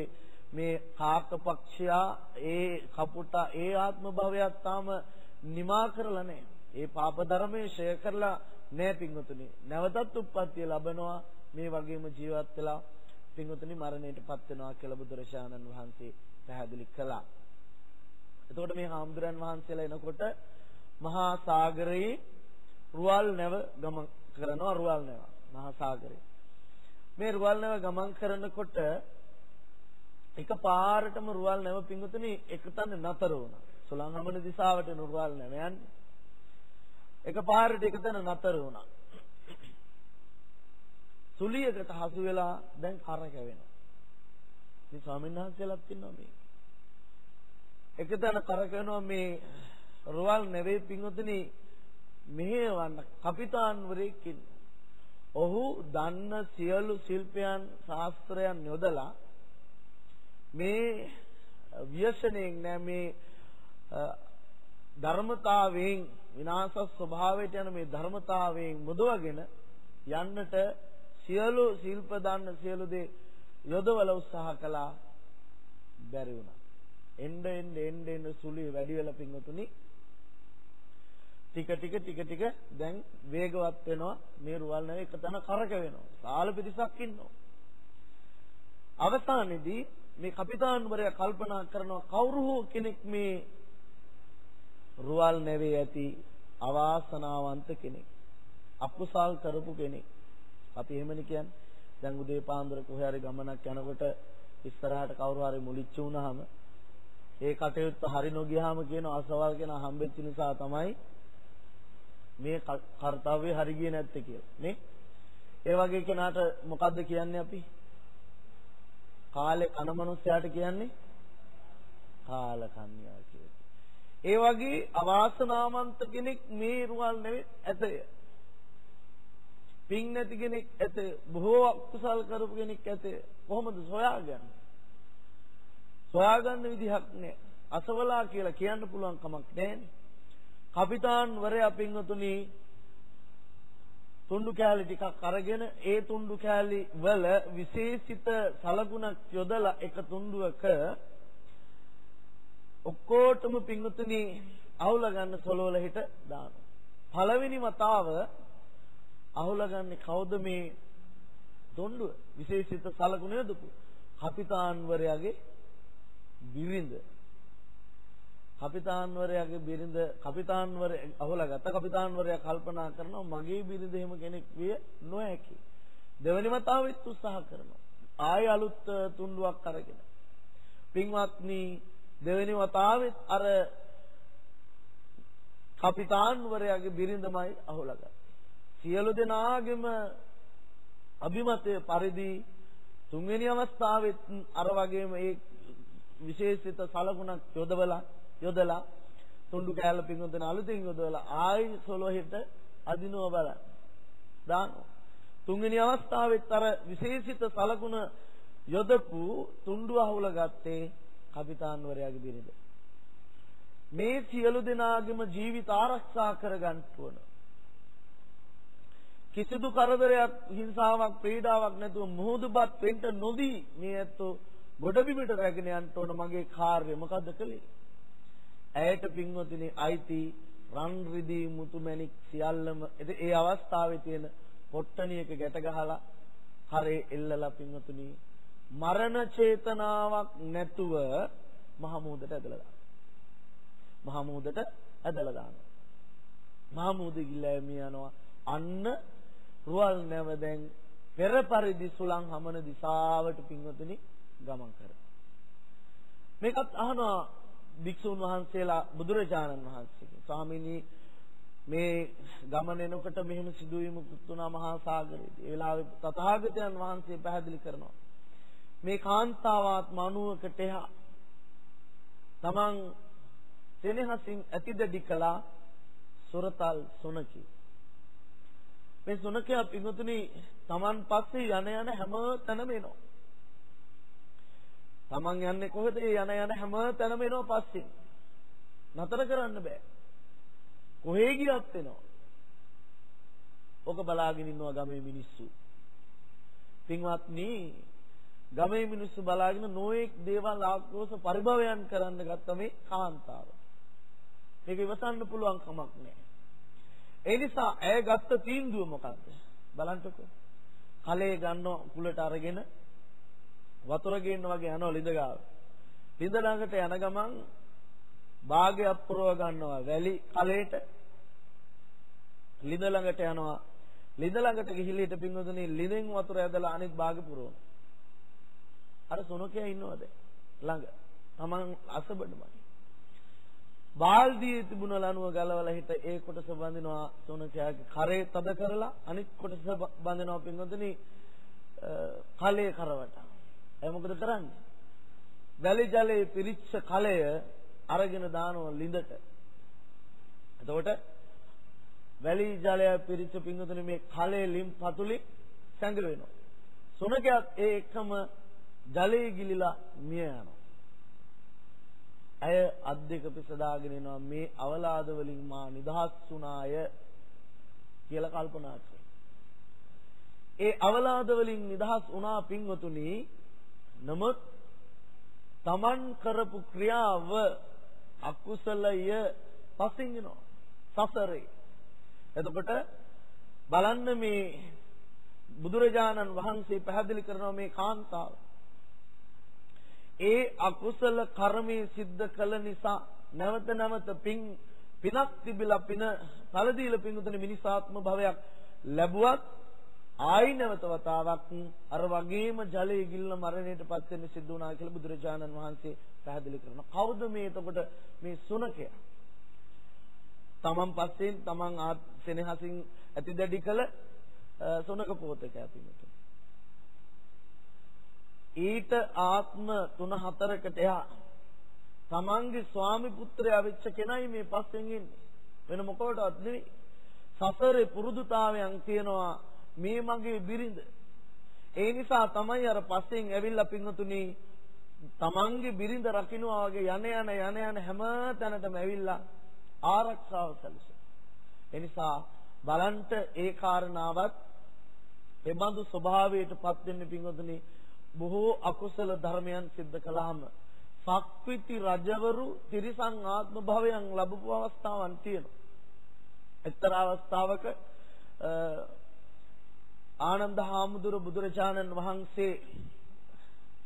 මේ කාකපක්ෂයා ඒ කපුට ඒ ආත්ම භවයක් තාම නිමා කරලා නැහැ. ඒ පාප ධර්මයේ ෂය කරලා නැහැ පින්වතුනි. නැවතත් උප්පත්තිය ලබනවා මේ වගේම ජීවත් වෙලා පින්වතුනි මරණයටපත් වෙනවා කියලා බුදුරජාණන් වහන්සේ පැහැදිලි කළා. එතකොට මේ හාමුදුරන් වහන්සේලා එනකොට මහා සාගරයේ රුවල් නැව ගමන් කරනවා රුවල් නැව මහා සාගරේ. මේ රුවල් නැව ගමන් කරනකොට එක පාරටම රුවල් නැව පිංගුතුනි එකතන නතර වුණා. සුලංගමන දිශාවට රුවල් නැව යන්නේ. එක පාරට එකතන නතර වුණා. සුලියකට හසු වෙලා දැන් කර කැවෙනවා. මේ ස්වාමීන් වහන්සේලාත් ඉන්නවා මේ. එකතන කර කැවෙනවා මේ රුවල් නැවේ පිංගුතුනි මෙහෙවන්න කපිතාන්වරයෙක් ඉන්නවා. ඔහු දන්න සියලු ශිල්පයන් ශාස්ත්‍රයන් යොදලා මේ ව්‍යසනයෙන් නෑ මේ ධර්මතාවයෙන් විනාශ ස්වභාවයට යන මේ ධර්මතාවයෙන් මුදවගෙන යන්නට සියලු ශිල්ප දන්න සියලු දේ යොදවල උත්සාහ කළා බැරි වුණා. එන්න එන්න එන්න එන්න සුළි වැඩි වෙලා පින්වතුනි ටික ටික ටික ටික දැන් වේගවත් වෙනවා මේ රුවල් නැවේ එක තැන කරක වෙනවා. සාල පිරිසක් ඉන්නවා. අවසානයේදී මේ කපිතාන්වරයා කල්පනා කරනවා කවුරු හෝ කෙනෙක් මේ රුවල් නැවේ ඇති අවාසනාවන්ත කෙනෙක් අකුසල් කරපු කෙනෙක් අපි එහෙමනේ කියන්නේ දැන් උදේ පාන්දර කොහේ හරි ගමනක් යනකොට ඉස්සරහට කවුරු හරි මුලිච්ච වුණාම ඒ කටයුත්ත හරි නොගියාම කියන අසවල් කෙනා හම්බෙච්ච නිසා තමයි මේ කාර්යය හරි ගියේ නැත්තේ කියලා නේ ඒ වගේ කෙනාට මොකද්ද කියන්නේ අපි කාලේ කන මනුස්සයාට කියන්නේ කාල කන්‍යා කියලා. ඒ වගේ අවාසනාවන්ත කෙනෙක් මේ රුවල් නෙවෙයි ඇතය. පින් නැති කෙනෙක් ඇතය. බොහෝ අකුසල් කරපු කෙනෙක් ඇතය. කොහොමද සොයාගන්නේ? සොයාගන්න විදිහක් නැහැ. අසවලා කියලා කියන්න පුළුවන් කමක් නැහැනේ. කපිතාන් වරයා පින්වතුනි තුන්ඩු කෑලි ටිකක් අරගෙන ඒ තුන්ඩු කෑලි වල විශේෂිත සලකුණක් යොදලා එක තුන්ඩුවක ඔක්කොටම පිංගුතුනි අහුල ගන්න සොලවල හිට දානවා. පළවෙනි වතාව අහුලගන්නේ කවුද මේ දොණ්ඩුව? විශේෂිත සලකුණ යදපු කපිතාන්වරයාගේ බිරිඳ. කපිතාන්වරයාගේ බිරිඳ කපිතාන්වරය අහුලගත්ත. කපිතාන්වරයා කල්පනා කරනවා මගේ බිරිඳ එහෙම කෙනෙක් විය නොහැකි. දෙවනි වතාවෙත් උත්සාහ කරනවා. ආය අලුත් තුන්ඩුවක් අරගෙන. පින්වත්නි දෙවෙනි වතාවෙත් අර කපිතාන්වරයාගේ බිරිඳමයි අහුලගත්තේ. සියලු දෙනාගේම අභිමතය පරිදි තුන්වෙනි අවස්ථාවෙත් අර වගේම ඒ විශේෂිත සලකුණක් යොදවලා යොදලා තුන්ඩු කෑල්ල පිඟුදෙන අලුතින් යොදවලා ආයි සොලොහෙට අදිනව බලන්න. දානවා. තුන්වෙනි අවස්ථාවෙත් අර විශේෂිත සලකුණ යොදපු තුන්ඩු අහුල ගත්තේ කපිතාන්වරයාගේ බිරිඳ. මේ සියලු දෙනාගේම ජීවිත ආරක්ෂා කරගන්න ඕන. කිසිදු කරදරයක් හිංසාවක් පීඩාවක් නැතුව මුහුදුපත් වෙන්න නොදී මේ ඇත්තෝ ගොඩබිමට රැගෙන යන්න ඕන මගේ කාර්යය මොකද්ද කළේ? ඇයට පින්වතුනි අයිති රන් රිදී මුතුමැණික් සියල්ලම ඒ අවස්ථාවේ තියෙන පොට්ටනියක ගැට ගහලා කරේ එල්ලලා පින්වතුනි මරණ චේතනාවක් නැතුව මහමූදට ඇදලා දානවා. මහමූදට ඇදලා දානවා. මහමූද ගිල්ලා යනවා අන්න රුවල් නැව දැන් පෙර පරිදි සුලං හමන දිසාවට පින්වතුනි ගමන් කරනවා. මේකත් අහනවා භික්ෂුන් වහන්සේලා බුදුරජාණන් වහන්සේගෙන්. ස්වාමීනි මේ ගමන එනකොට මෙහෙම සිදුවීමකුත් වුණා මහා සාගරයේදී. ඒ වෙලාවේ තථාගතයන් වහන්සේ පැහැදිලි කරනවා. මේ කාන්තාවත් මනුවකට එහා තමන් සෙනෙහසින් ඇතිදඩි කළා සොරතල් සොනකි. මේ සුනකයා පින්වතුනි Taman පස්සේ යන යන හැම තැනම එනවා. Taman යන්නේ කොහෙද? ඒ යන යන හැම තැනම එනවා පස්සේ. නතර කරන්න බෑ. කොහේ ගියත් එනවා. ඔක බලාගෙන ඉන්නවා ගමේ මිනිස්සු. පින්වත්නි ගමේ මිනිස්සු බලාගෙන නොඑක් දේවල් ආක්‍රෝෂ පරිභවයන් කරන්න ගත්ත මේ කාන්තාව. මේක ඉවසන්න පුළුවන් කමක් නැහැ. ඒ නිසා ඇය ගත්ත තීන්දුව මොකක්ද? බලන්නකෝ. කලේ ගන්න කුලට අරගෙන වතුර ගේන්න වගේ යනවා ලිඳ ගාව. ලිඳ ළඟට යන ගමන් භාගයක් පුරව ගන්නවා වැලි කලේට. ලිඳ ළඟට යනවා. ලිඳ ළඟට ගිහිල්ලා ඊට පින්වතුනි ලිඳෙන් වතුර ඇදලා අනිත් භාගෙ පුරවනවා. අර සුනකයා ඉන්නවද? ළඟ. Taman අසබඩමයි. බාල්දියේ තිබුණ ලණුව ගලවලා හිට ඒ කොටස බඳිනවා සොනකයාගේ කරේ තද කරලා අනිත් කොටස බඳිනවා පින්වතුනි කලයේ කරවට. එය මොකද කරන්නේ? වැලි ජලයේ පිරිච්ච කලය අරගෙන දානවා ලිඳට. එතකොට වැලි ජලය පිරිච්ච පින්වතුනි මේ කලයේ ලිම් පතුලි සැඟ වෙනවා. සොනකයාත් ඒ එකම ජලයේ ගිලිලා මිය යනවා. ඇය අත් දෙක පිසදාගෙන එනවා මේ අවලාද වලින් මා නිදහස් වුණාය කියලා කල්පනා කරනවා. ඒ අවලාද වලින් නිදහස් වුණා පින්වතුනි නමුත් Taman කරපු ක්‍රියාව අකුසලය පසින් එනවා සසරේ. එතකොට බලන්න මේ බුදුරජාණන් වහන්සේ පැහැදිලි කරනවා මේ කාන්තාව ඒ අකුසල කර්මයේ සිද්ධ කළ නිසා නැවත නැවත පින් පිනක් තිබිලා පින පළදීල පින්ුතුනේ මිනිසාත්ම භවයක් ලැබුවත් ආයි නැවත වතාවක් අර වගේම ජලයේ ගිල්ල මරණයටපත් වෙන්න සිද්ධ වුණා කියලා බුදුරජාණන් වහන්සේ පැහැදිලි කරනවා. කවුද මේ එතකොට මේ සුනකයා? තමන් පස්සෙන් තමන් සෙනෙහසින් ඇතිදැඩි කළ සුනක පොතකයා පින්තුනේ. ඊට ආත්ම 3-4කට එහා තමන්ගේ ස්වාමි පුත්‍රයා වෙච්ච කෙනයි මේ පස්සෙන් ඉන්නේ. වෙන මොකටවත් නෙවෙයි. සසරේ පුරුදුතාවයන් තියනවා මේ මගේ බිරිඳ. ඒ නිසා තමයි අර පස්සෙන් ඇවිල්ලා පින්වතුනි තමන්ගේ බිරිඳ රකින්නවා වගේ යන යන යන යන හැම තැනටම ඇවිල්ලා ආරක්ෂාව සැලසෙන. ඒ නිසා බලන්ට ඒ කාරණාවත් එබඳු ස්වභාවයටපත් වෙන්න පින්වතුනි බොහෝ අකුසල ධර්මයන් සිද්ධ කළාම සක්විති රජවරු තිරිසන් ආත්ම භවයන් ලැබපු අවස්ථාවන් තියෙනවා. එක්තරා අවස්ථාවක ආනන්ද හාමුදුර බුදුරජාණන් වහන්සේ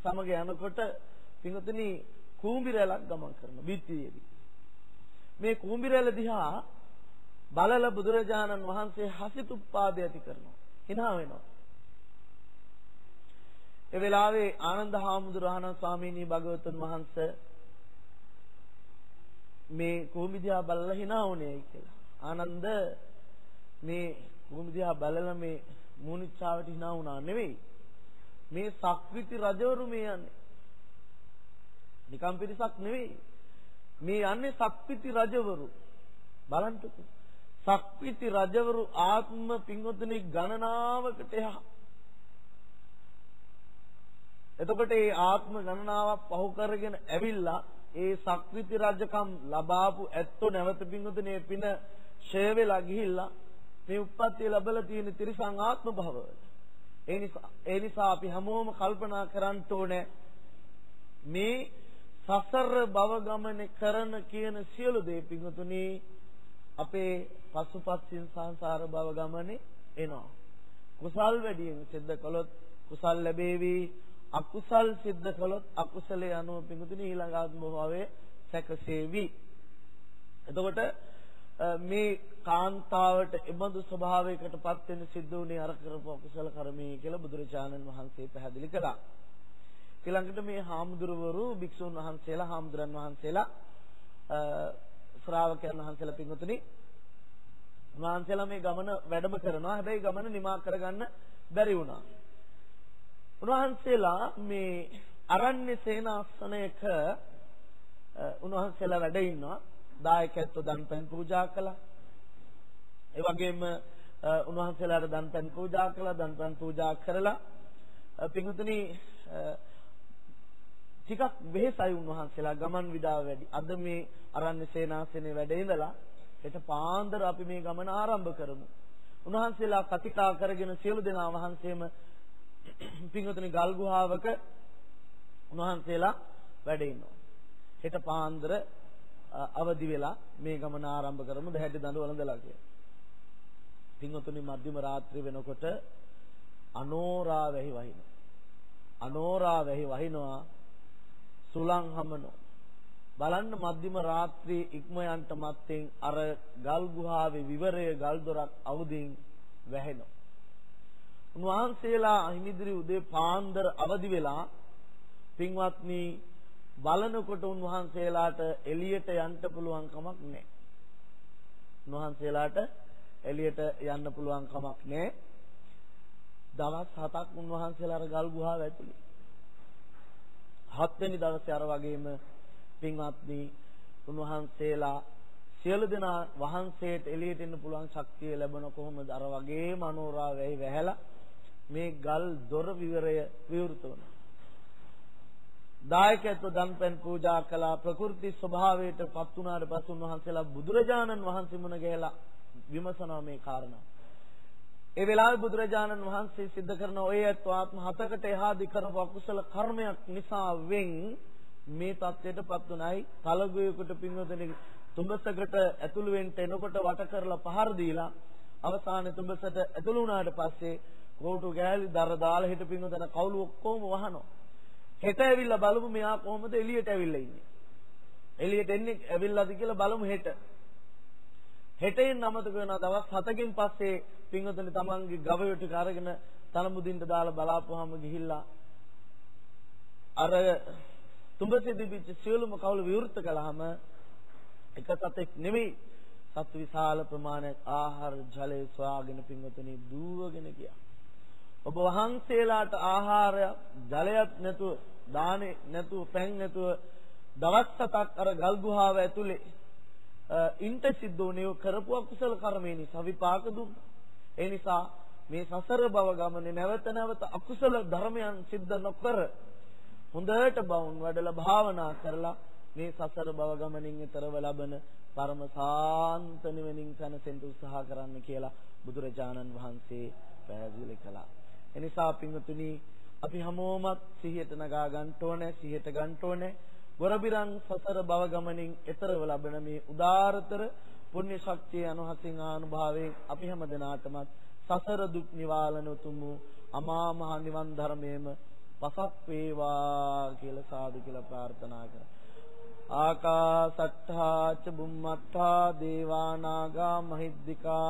සමග යනකොට පින්වතුනි කූඹිරැලක් ගමන් කරන බිත්තියේදී මේ කූඹිරැල දිහා බලල බුදුරජාණන් වහන්සේ හසිතුප්පාදය ඇති කරනවා. hina වෙනවා. ඒ වෙලාවේ ආනන්ද හාමුදුරහණන් ස්වාමීනි භගවතුන් වහන්සේ මේ කූඹිදියා බලලා hina වුණේයි කියලා. ආනන්ද මේ කූඹිදියා බලලා මේ මූනිච්චාවට hina වුණා නෙවෙයි. මේ සක්විති රජවරු මේ යන්නේ. නිකම් පිරිසක් නෙවෙයි. මේ යන්නේ සක්විති රජවරු. බලන්නකෝ. සක්විති රජවරු ආත්ම පින්වතුනි ගණනාවකට එහා. එතකොට මේ ආත්ම ගණනාවක් පහු කරගෙන ඇවිල්ලා ඒ සක්විති රජකම් ලබාපු ඇත්තෝ නැවත පින්වතුනි පින ෂය වෙලා ගිහිල්ලා මේ උප්පත්තිය ලැබලා තියෙන තිරිසන් ආත්ම භවවල ඒ නිසා ඒ නිසා අපි හැමෝම කල්පනා කරන්න ඕනේ මේ සසර භව ගමනේ කරන කියන සියලු දේ පිඟුතුනි අපේ පසුපස්සින් සංසාර භව ගමනේ එනවා. කුසල් වැඩියෙන් සිද්ධ කළොත් කුසල් ලැබේවි. අකුසල් සිද්ධ කළොත් අකුසලයේ අනුව පිඟුතුනි ඊළඟ ආත්ම භවයේ සැකසේවි. එතකොට මේ කාන්තාවට එබඳු ස්වභාවයකටපත් වෙන සිද්ධ වුණේ අර කරපු අකුසල කර්මයේ කියලා බුදුරජාණන් වහන්සේ පැහැදිලි කළා. ඊළඟට මේ හාමුදුරුවරු භික්ෂුන් වහන්සේලා හාමුදුරන් වහන්සේලා ශ්‍රාවකයන් වහන්සේලා පින්වතුනි වහන්සේලා මේ ගමන වැඩම කරනවා හැබැයි ගමන නිමා කරගන්න බැරි වුණා. උන්වහන්සේලා මේ අරණ්‍ය සේනාසනයක උන්වහන්සේලා වැඩ ඉන්නවා. දායකත්ව දන්පැන් පූජා කළා. ඒ වගේම උන්වහන්සේලාට දන්පැන් පූජා කළා, දන්පැන් පූජා කරලා පින්වතුනි ටිකක් වෙහෙසයි උන්වහන්සේලා ගමන් විඩාව වැඩි. අද මේ අරණ්‍ය සේනාසනේ වැඩ ඉඳලා හෙට පාන්දර අපි මේ ගමන ආරම්භ කරමු. උන්වහන්සේලා කතිකා කරගෙන සියලු දෙනා වහන්සේම පින්වතුනි ගල් ගුහාවක උන්වහන්සේලා වැඩ ඉන්නවා. හෙට පාන්දර අවදි වෙලා මේ ගමන ආරම්භ කරමු දැහැටි දඬු වළඳලා කියලා. පින්වතුනි මධ්‍යම රාත්‍රිය වෙනකොට අනෝරා වැහි වහිනවා. අනෝරා වැහි වහිනවා සුලං හමනෝ බලන්න මධ්‍යම රාත්‍රියේ ඉක්ම යන්ට මත්තෙන් අර ගල් ගුහාවේ විවරය ගල් දොරක් අවදින් වැහෙනවා. උන්වහන්සේලා හිමිදිරි උදේ පාන්දර අවදි වෙලා පින්වත්නි බලනකොට උන්වහන්සේලාට එළියට යන්න පුළුවන් කමක් නැහැ. උන්වහන්සේලාට එළියට යන්න පුළුවන් කමක් නැහැ. දවස් 7ක් උන්වහන්සේලා අර ගල් ගුහාව ඇතුලේ හත්වෙනි දවසේ අර වගේම පින්වත්නි උන්වහන්සේලා සියලු දෙනා වහන්සේට එළියට එන්න පුළුවන් ශක්තිය ලැබෙන කොහොමද අර වගේ මනෝරා වෙයි වැහැලා මේ ගල් දොර විවරය විවෘත වුණා. දායකත්ව දන්පැන් පූජා කළා ප්‍රකෘති ස්වභාවයට පත් වුණාට පසු උන්වහන්සේලා බුදුරජාණන් වහන්සේ මුණ ගැහලා විමසනවා මේ කාරණා. ඒ වෙලාවේ බුදුරජාණන් වහන්සේ සිද්ධ කරන ඔය ආත්ම හතකට එහාදී කරපු අකුසල කර්මයක් නිසා වෙන් මේ தත්ත්වයටපත් උනායි කලගුවේකට පින්වදෙනෙක් තුඹසකට ඇතුළු වෙන්න එනකොට වට කරලා පහර දීලා අවසානයේ තුඹසට ඇතුළු වුණාට පස්සේ කෝටු ගෑලි දර දාලා හිට පින්වදෙන කවුළු ඔක්කොම වහනවා. හෙට ඇවිල්ලා බලමු මෙයා කොහොමද එළියට ඇවිල්ලා ඉන්නේ. එළියට එන්නේ ඇවිල්ලාද කියලා බලමු හෙට. හෙටෙන් අමතක වෙන දවස් 7කින් පස්සේ පින්වතුනි තමන්ගේ ගවය ටික අරගෙන තනමුදින්ට දාලා බලාපුවාම ගිහිල්ලා අර තුඹසේ තිබිච්ච සියලුම කවුල විවෘත කළාම එක සතෙක් නෙමෙයි සතු විශාල ප්‍රමාණයක් ආහාර ජලය සොයාගෙන පින්වතුනි දුවගෙන ගියා. ඔබ වහන්සේලාට ආහාරය ජලයක් නැතුව දානේ නැතුව පැන් නැතුව දවස් හතක් අර ගල් ගුහාව ඇතුලේ ඉන්ට සිද්ධ වුණේ කරපු අකුසල කර්මය නිසා විපාක දුන්නා. ඒ නිසා මේ සසර භව ගමනේ නැවත නැවත අකුසල ධර්මයන් සිද්ධ නොකර හොඳට බවුන් වඩලා භාවනා කරලා මේ සසර භව ගමනින් ඈතරව ලබන පරම සාන්ත නිවනින් සැනසෙන්න උත්සාහ කරන්න කියලා බුදුරජාණන් වහන්සේ පැහැදිලි කළා. එනිසා පින්වතුනි අපි හැමෝමත් සිහියට නගා ගන්න ඕනේ සිහියට ගන්න ඕනේ ගොරබිරන් සසර භව ගමනින් එතරව ලබන මේ උදාාරතර පුණ්‍ය ශක්තිය අනුහසින් ආනුභාවයෙන් අපි හැම දිනාටමත් සසර දුක් නිවාලන උතුම් වූ අමා මහ නිවන් ධර්මයේම පසක් වේවා කියලා සාදු කියලා ප්‍රාර්ථනා කරා. ආකාසට්ඨා ච බුම්මට්ඨා දේවා නාග මහිද්దికා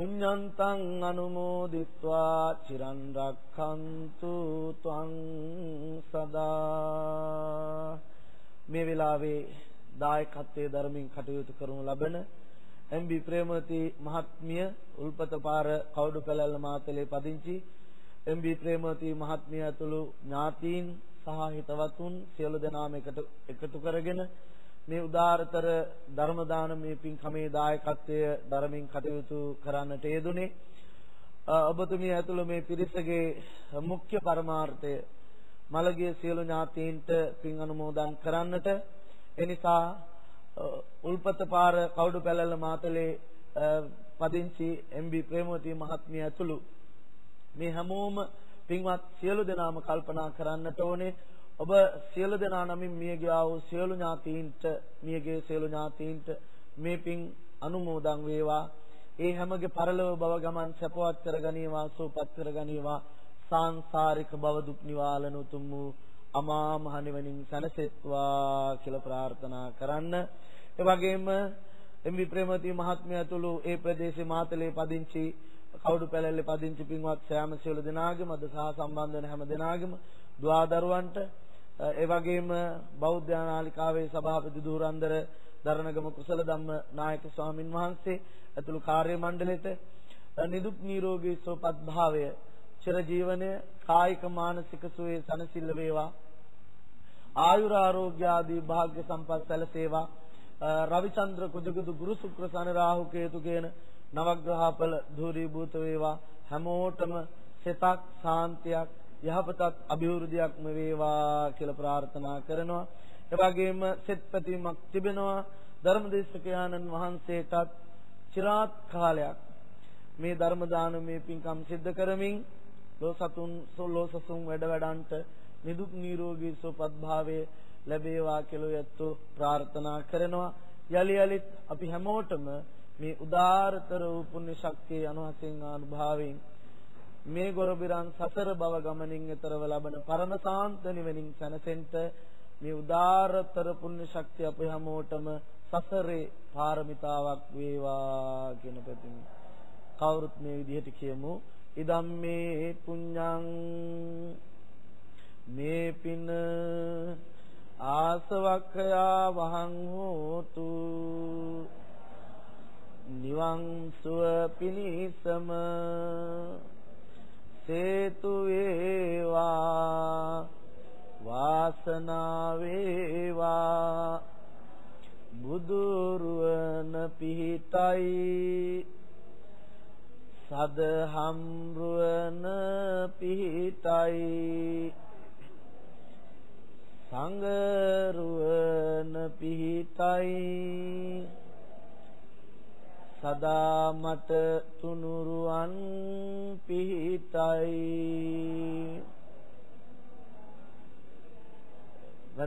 පුඤ්ඤන්තං අනුමෝදිත්වා චිරන් රක්ඛන්තු ත්වං සදා මේ වෙලාවේ දායකත්වයේ ධර්මින් කටයුතු කරනු ලබන එම්.බි. ප්‍රේමවති මහත්මිය උල්පත පාර කවුඩු පැලැල්ල මාතලේ පදිංචි එම්.බි. ප්‍රේමවති මහත්මිය ඇතුළු ඥාතීන් සහ හිතවතුන් සියලු දෙනාම එකට එකතු කරගෙන මේ උදාාරතර ධර්ම දානමේ පින්කමේ දායකත්වය ධර්මින් කටයුතු කරන්නට යෙදුනේ. ඔබතුමිය ඇතුළු මේ පිරිසගේ මුඛ්‍ය පරමාර්ථය මළගිය සියලු ඥාතීන්ට පින් අනුමෝදන් කරන්නට. එනිසා උල්පත පාර කවුඩු පැලැල්ල මාතලේ පදිංචි එම්.බි. ප්‍රේමවතී මහත්මිය ඇතුළු මේ හැමෝම පින්වත් සියලු දෙනාම කල්පනා කරන්නට ඕනේ. ඔබ සියලු දෙනා නමින් මියගිය ආ වූ සියලු ඥාතීන්ට මියගේ සියලු ඥාතීන්ට මේ පින් අනුමෝදන් වේවා. ඒ හැමගේ පරලොව බව ගමන් සපවත් කරගනීවා සූපත් කරගනීවා සාංශාරික භව දුක් නිවාලන උතුම් වූ අමා මහ නිවනින් සැනසෙත්වා කියලා ප්‍රාර්ථනා කරන්න. ඒ වගේම එම්වි ප්‍රේමති මහත්මයා ඇතුළු ඒ ප්‍රදේශේ මාතලේ පදිංචි කවුඩු පැලැල්ලේ පදිංචි පින්වත් සෑම සියලු දෙනාගේම අද සහ සම්බන්ධ වෙන හැම දෙනාගේම දුවදරුවන්ට ඒ වගේම බෞද්ධ නාලිකාවේ සභාපති දුරන්දර දරණගම කුසල ධම්ම නායක ස්වාමින් වහන්සේ ඇතුළු කාර්ය මණ්ඩලයට නිදුක් නිරෝගී සුවපත් භාවය චිර ජීවනය කායික මානසික සුවේ සනසිල්ල වේවා. ආයුර ආරෝග්‍ය ආදී භාග්‍ය සම්පත් සැලසේවා. රවිචන්ද්‍ර කුජගුදු ගුරු ශුක්‍ර සන රාහු කේතු කියන නවග්‍රහපල ධූරීභූත වේවා. හැමෝටම සිතක් සාන්තියක් යහපතක් අභිවෘද්ධියක්ම වේවා කියලා ප්‍රාර්ථනා කරනවා. ඒ වගේම සෙත් පැතීමක් තිබෙනවා ධර්මදේශකයාණන් වහන්සේටත් চিරාත් කාලයක් මේ ධර්ම දානමේ පින්කම් සිද්ධ කරමින් ලෝසතුන් සොලෝසසුන් වැඩ වැඩන්ට නිදුක් නිරෝගී සුවපත් භාවයේ ලැබේවා කියලා යැත්තු ප්‍රාර්ථනා කරනවා. යලි යලිත් අපි හැමෝටම මේ උදාාරතර වූ පුණ්‍ය ශක්තිය අනුහසින් අනුභවයෙන් මේ ගොරබිරන් සසර බව ගමනින් එතරව ලබන පරම සාන්ත නිවෙනින් සැනසෙන්න මේ උදාාරතර පුණ්‍ය ශක්තිය අප හැමෝටම සසරේ පාරමිතාවක් වේවා කියන පැතින් කවුරුත් මේ විදිහට කියමු. ඉදම්මේ පුඤ්ඤං මේ පින ආසවක්ඛයා වහං හෝතු නිවන් සුව පිණිසම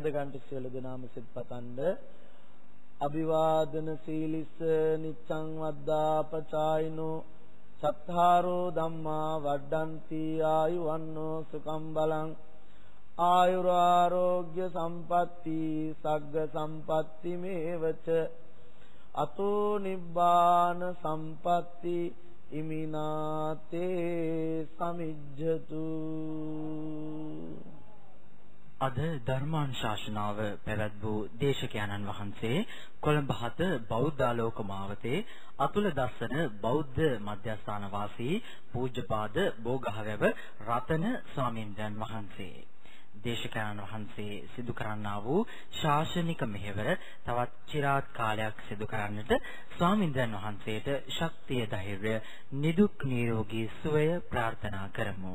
වැදගන්ට සියලු දෙනාම සිත් පතන්ඩ අභිවාදන සීලිස නිච්ඡං වද්දාපචායිනෝ සත්තාරෝ ධම්මා වඩ්ඩಂತಿ ආයුවන්නෝ සුකම් බලං. ආයුරාරෝග්‍ය සම්පatti සග්ග සම්පatti මේවච. අතෝ නිබ්බාන සම්පatti ඉමිනාතේ සමිජ්ජතු. අද ධර්මානුශාසනාව පැවැත් වූ දේශකයන්න් වහන්සේ කොළඹ හත බෞද්ධාලෝක මාවතේ අතුල දස්සන බෞද්ධ මධ්‍යස්ථාන වාසී පූජ්‍යපාද බෝගහවැව රතන ස්වාමින්දයන් වහන්සේ. දේශකයන්න් වහන්සේ සිදු කරන්නා වූ ශාසනික මෙහෙවර තවත් চিරාත් කාලයක් සිදු කරන්නට ස්වාමින්දයන් වහන්සේට ශක්තිය ධෛර්ය නිදුක් නිරෝගී සුවය ප්‍රාර්ථනා කරමු.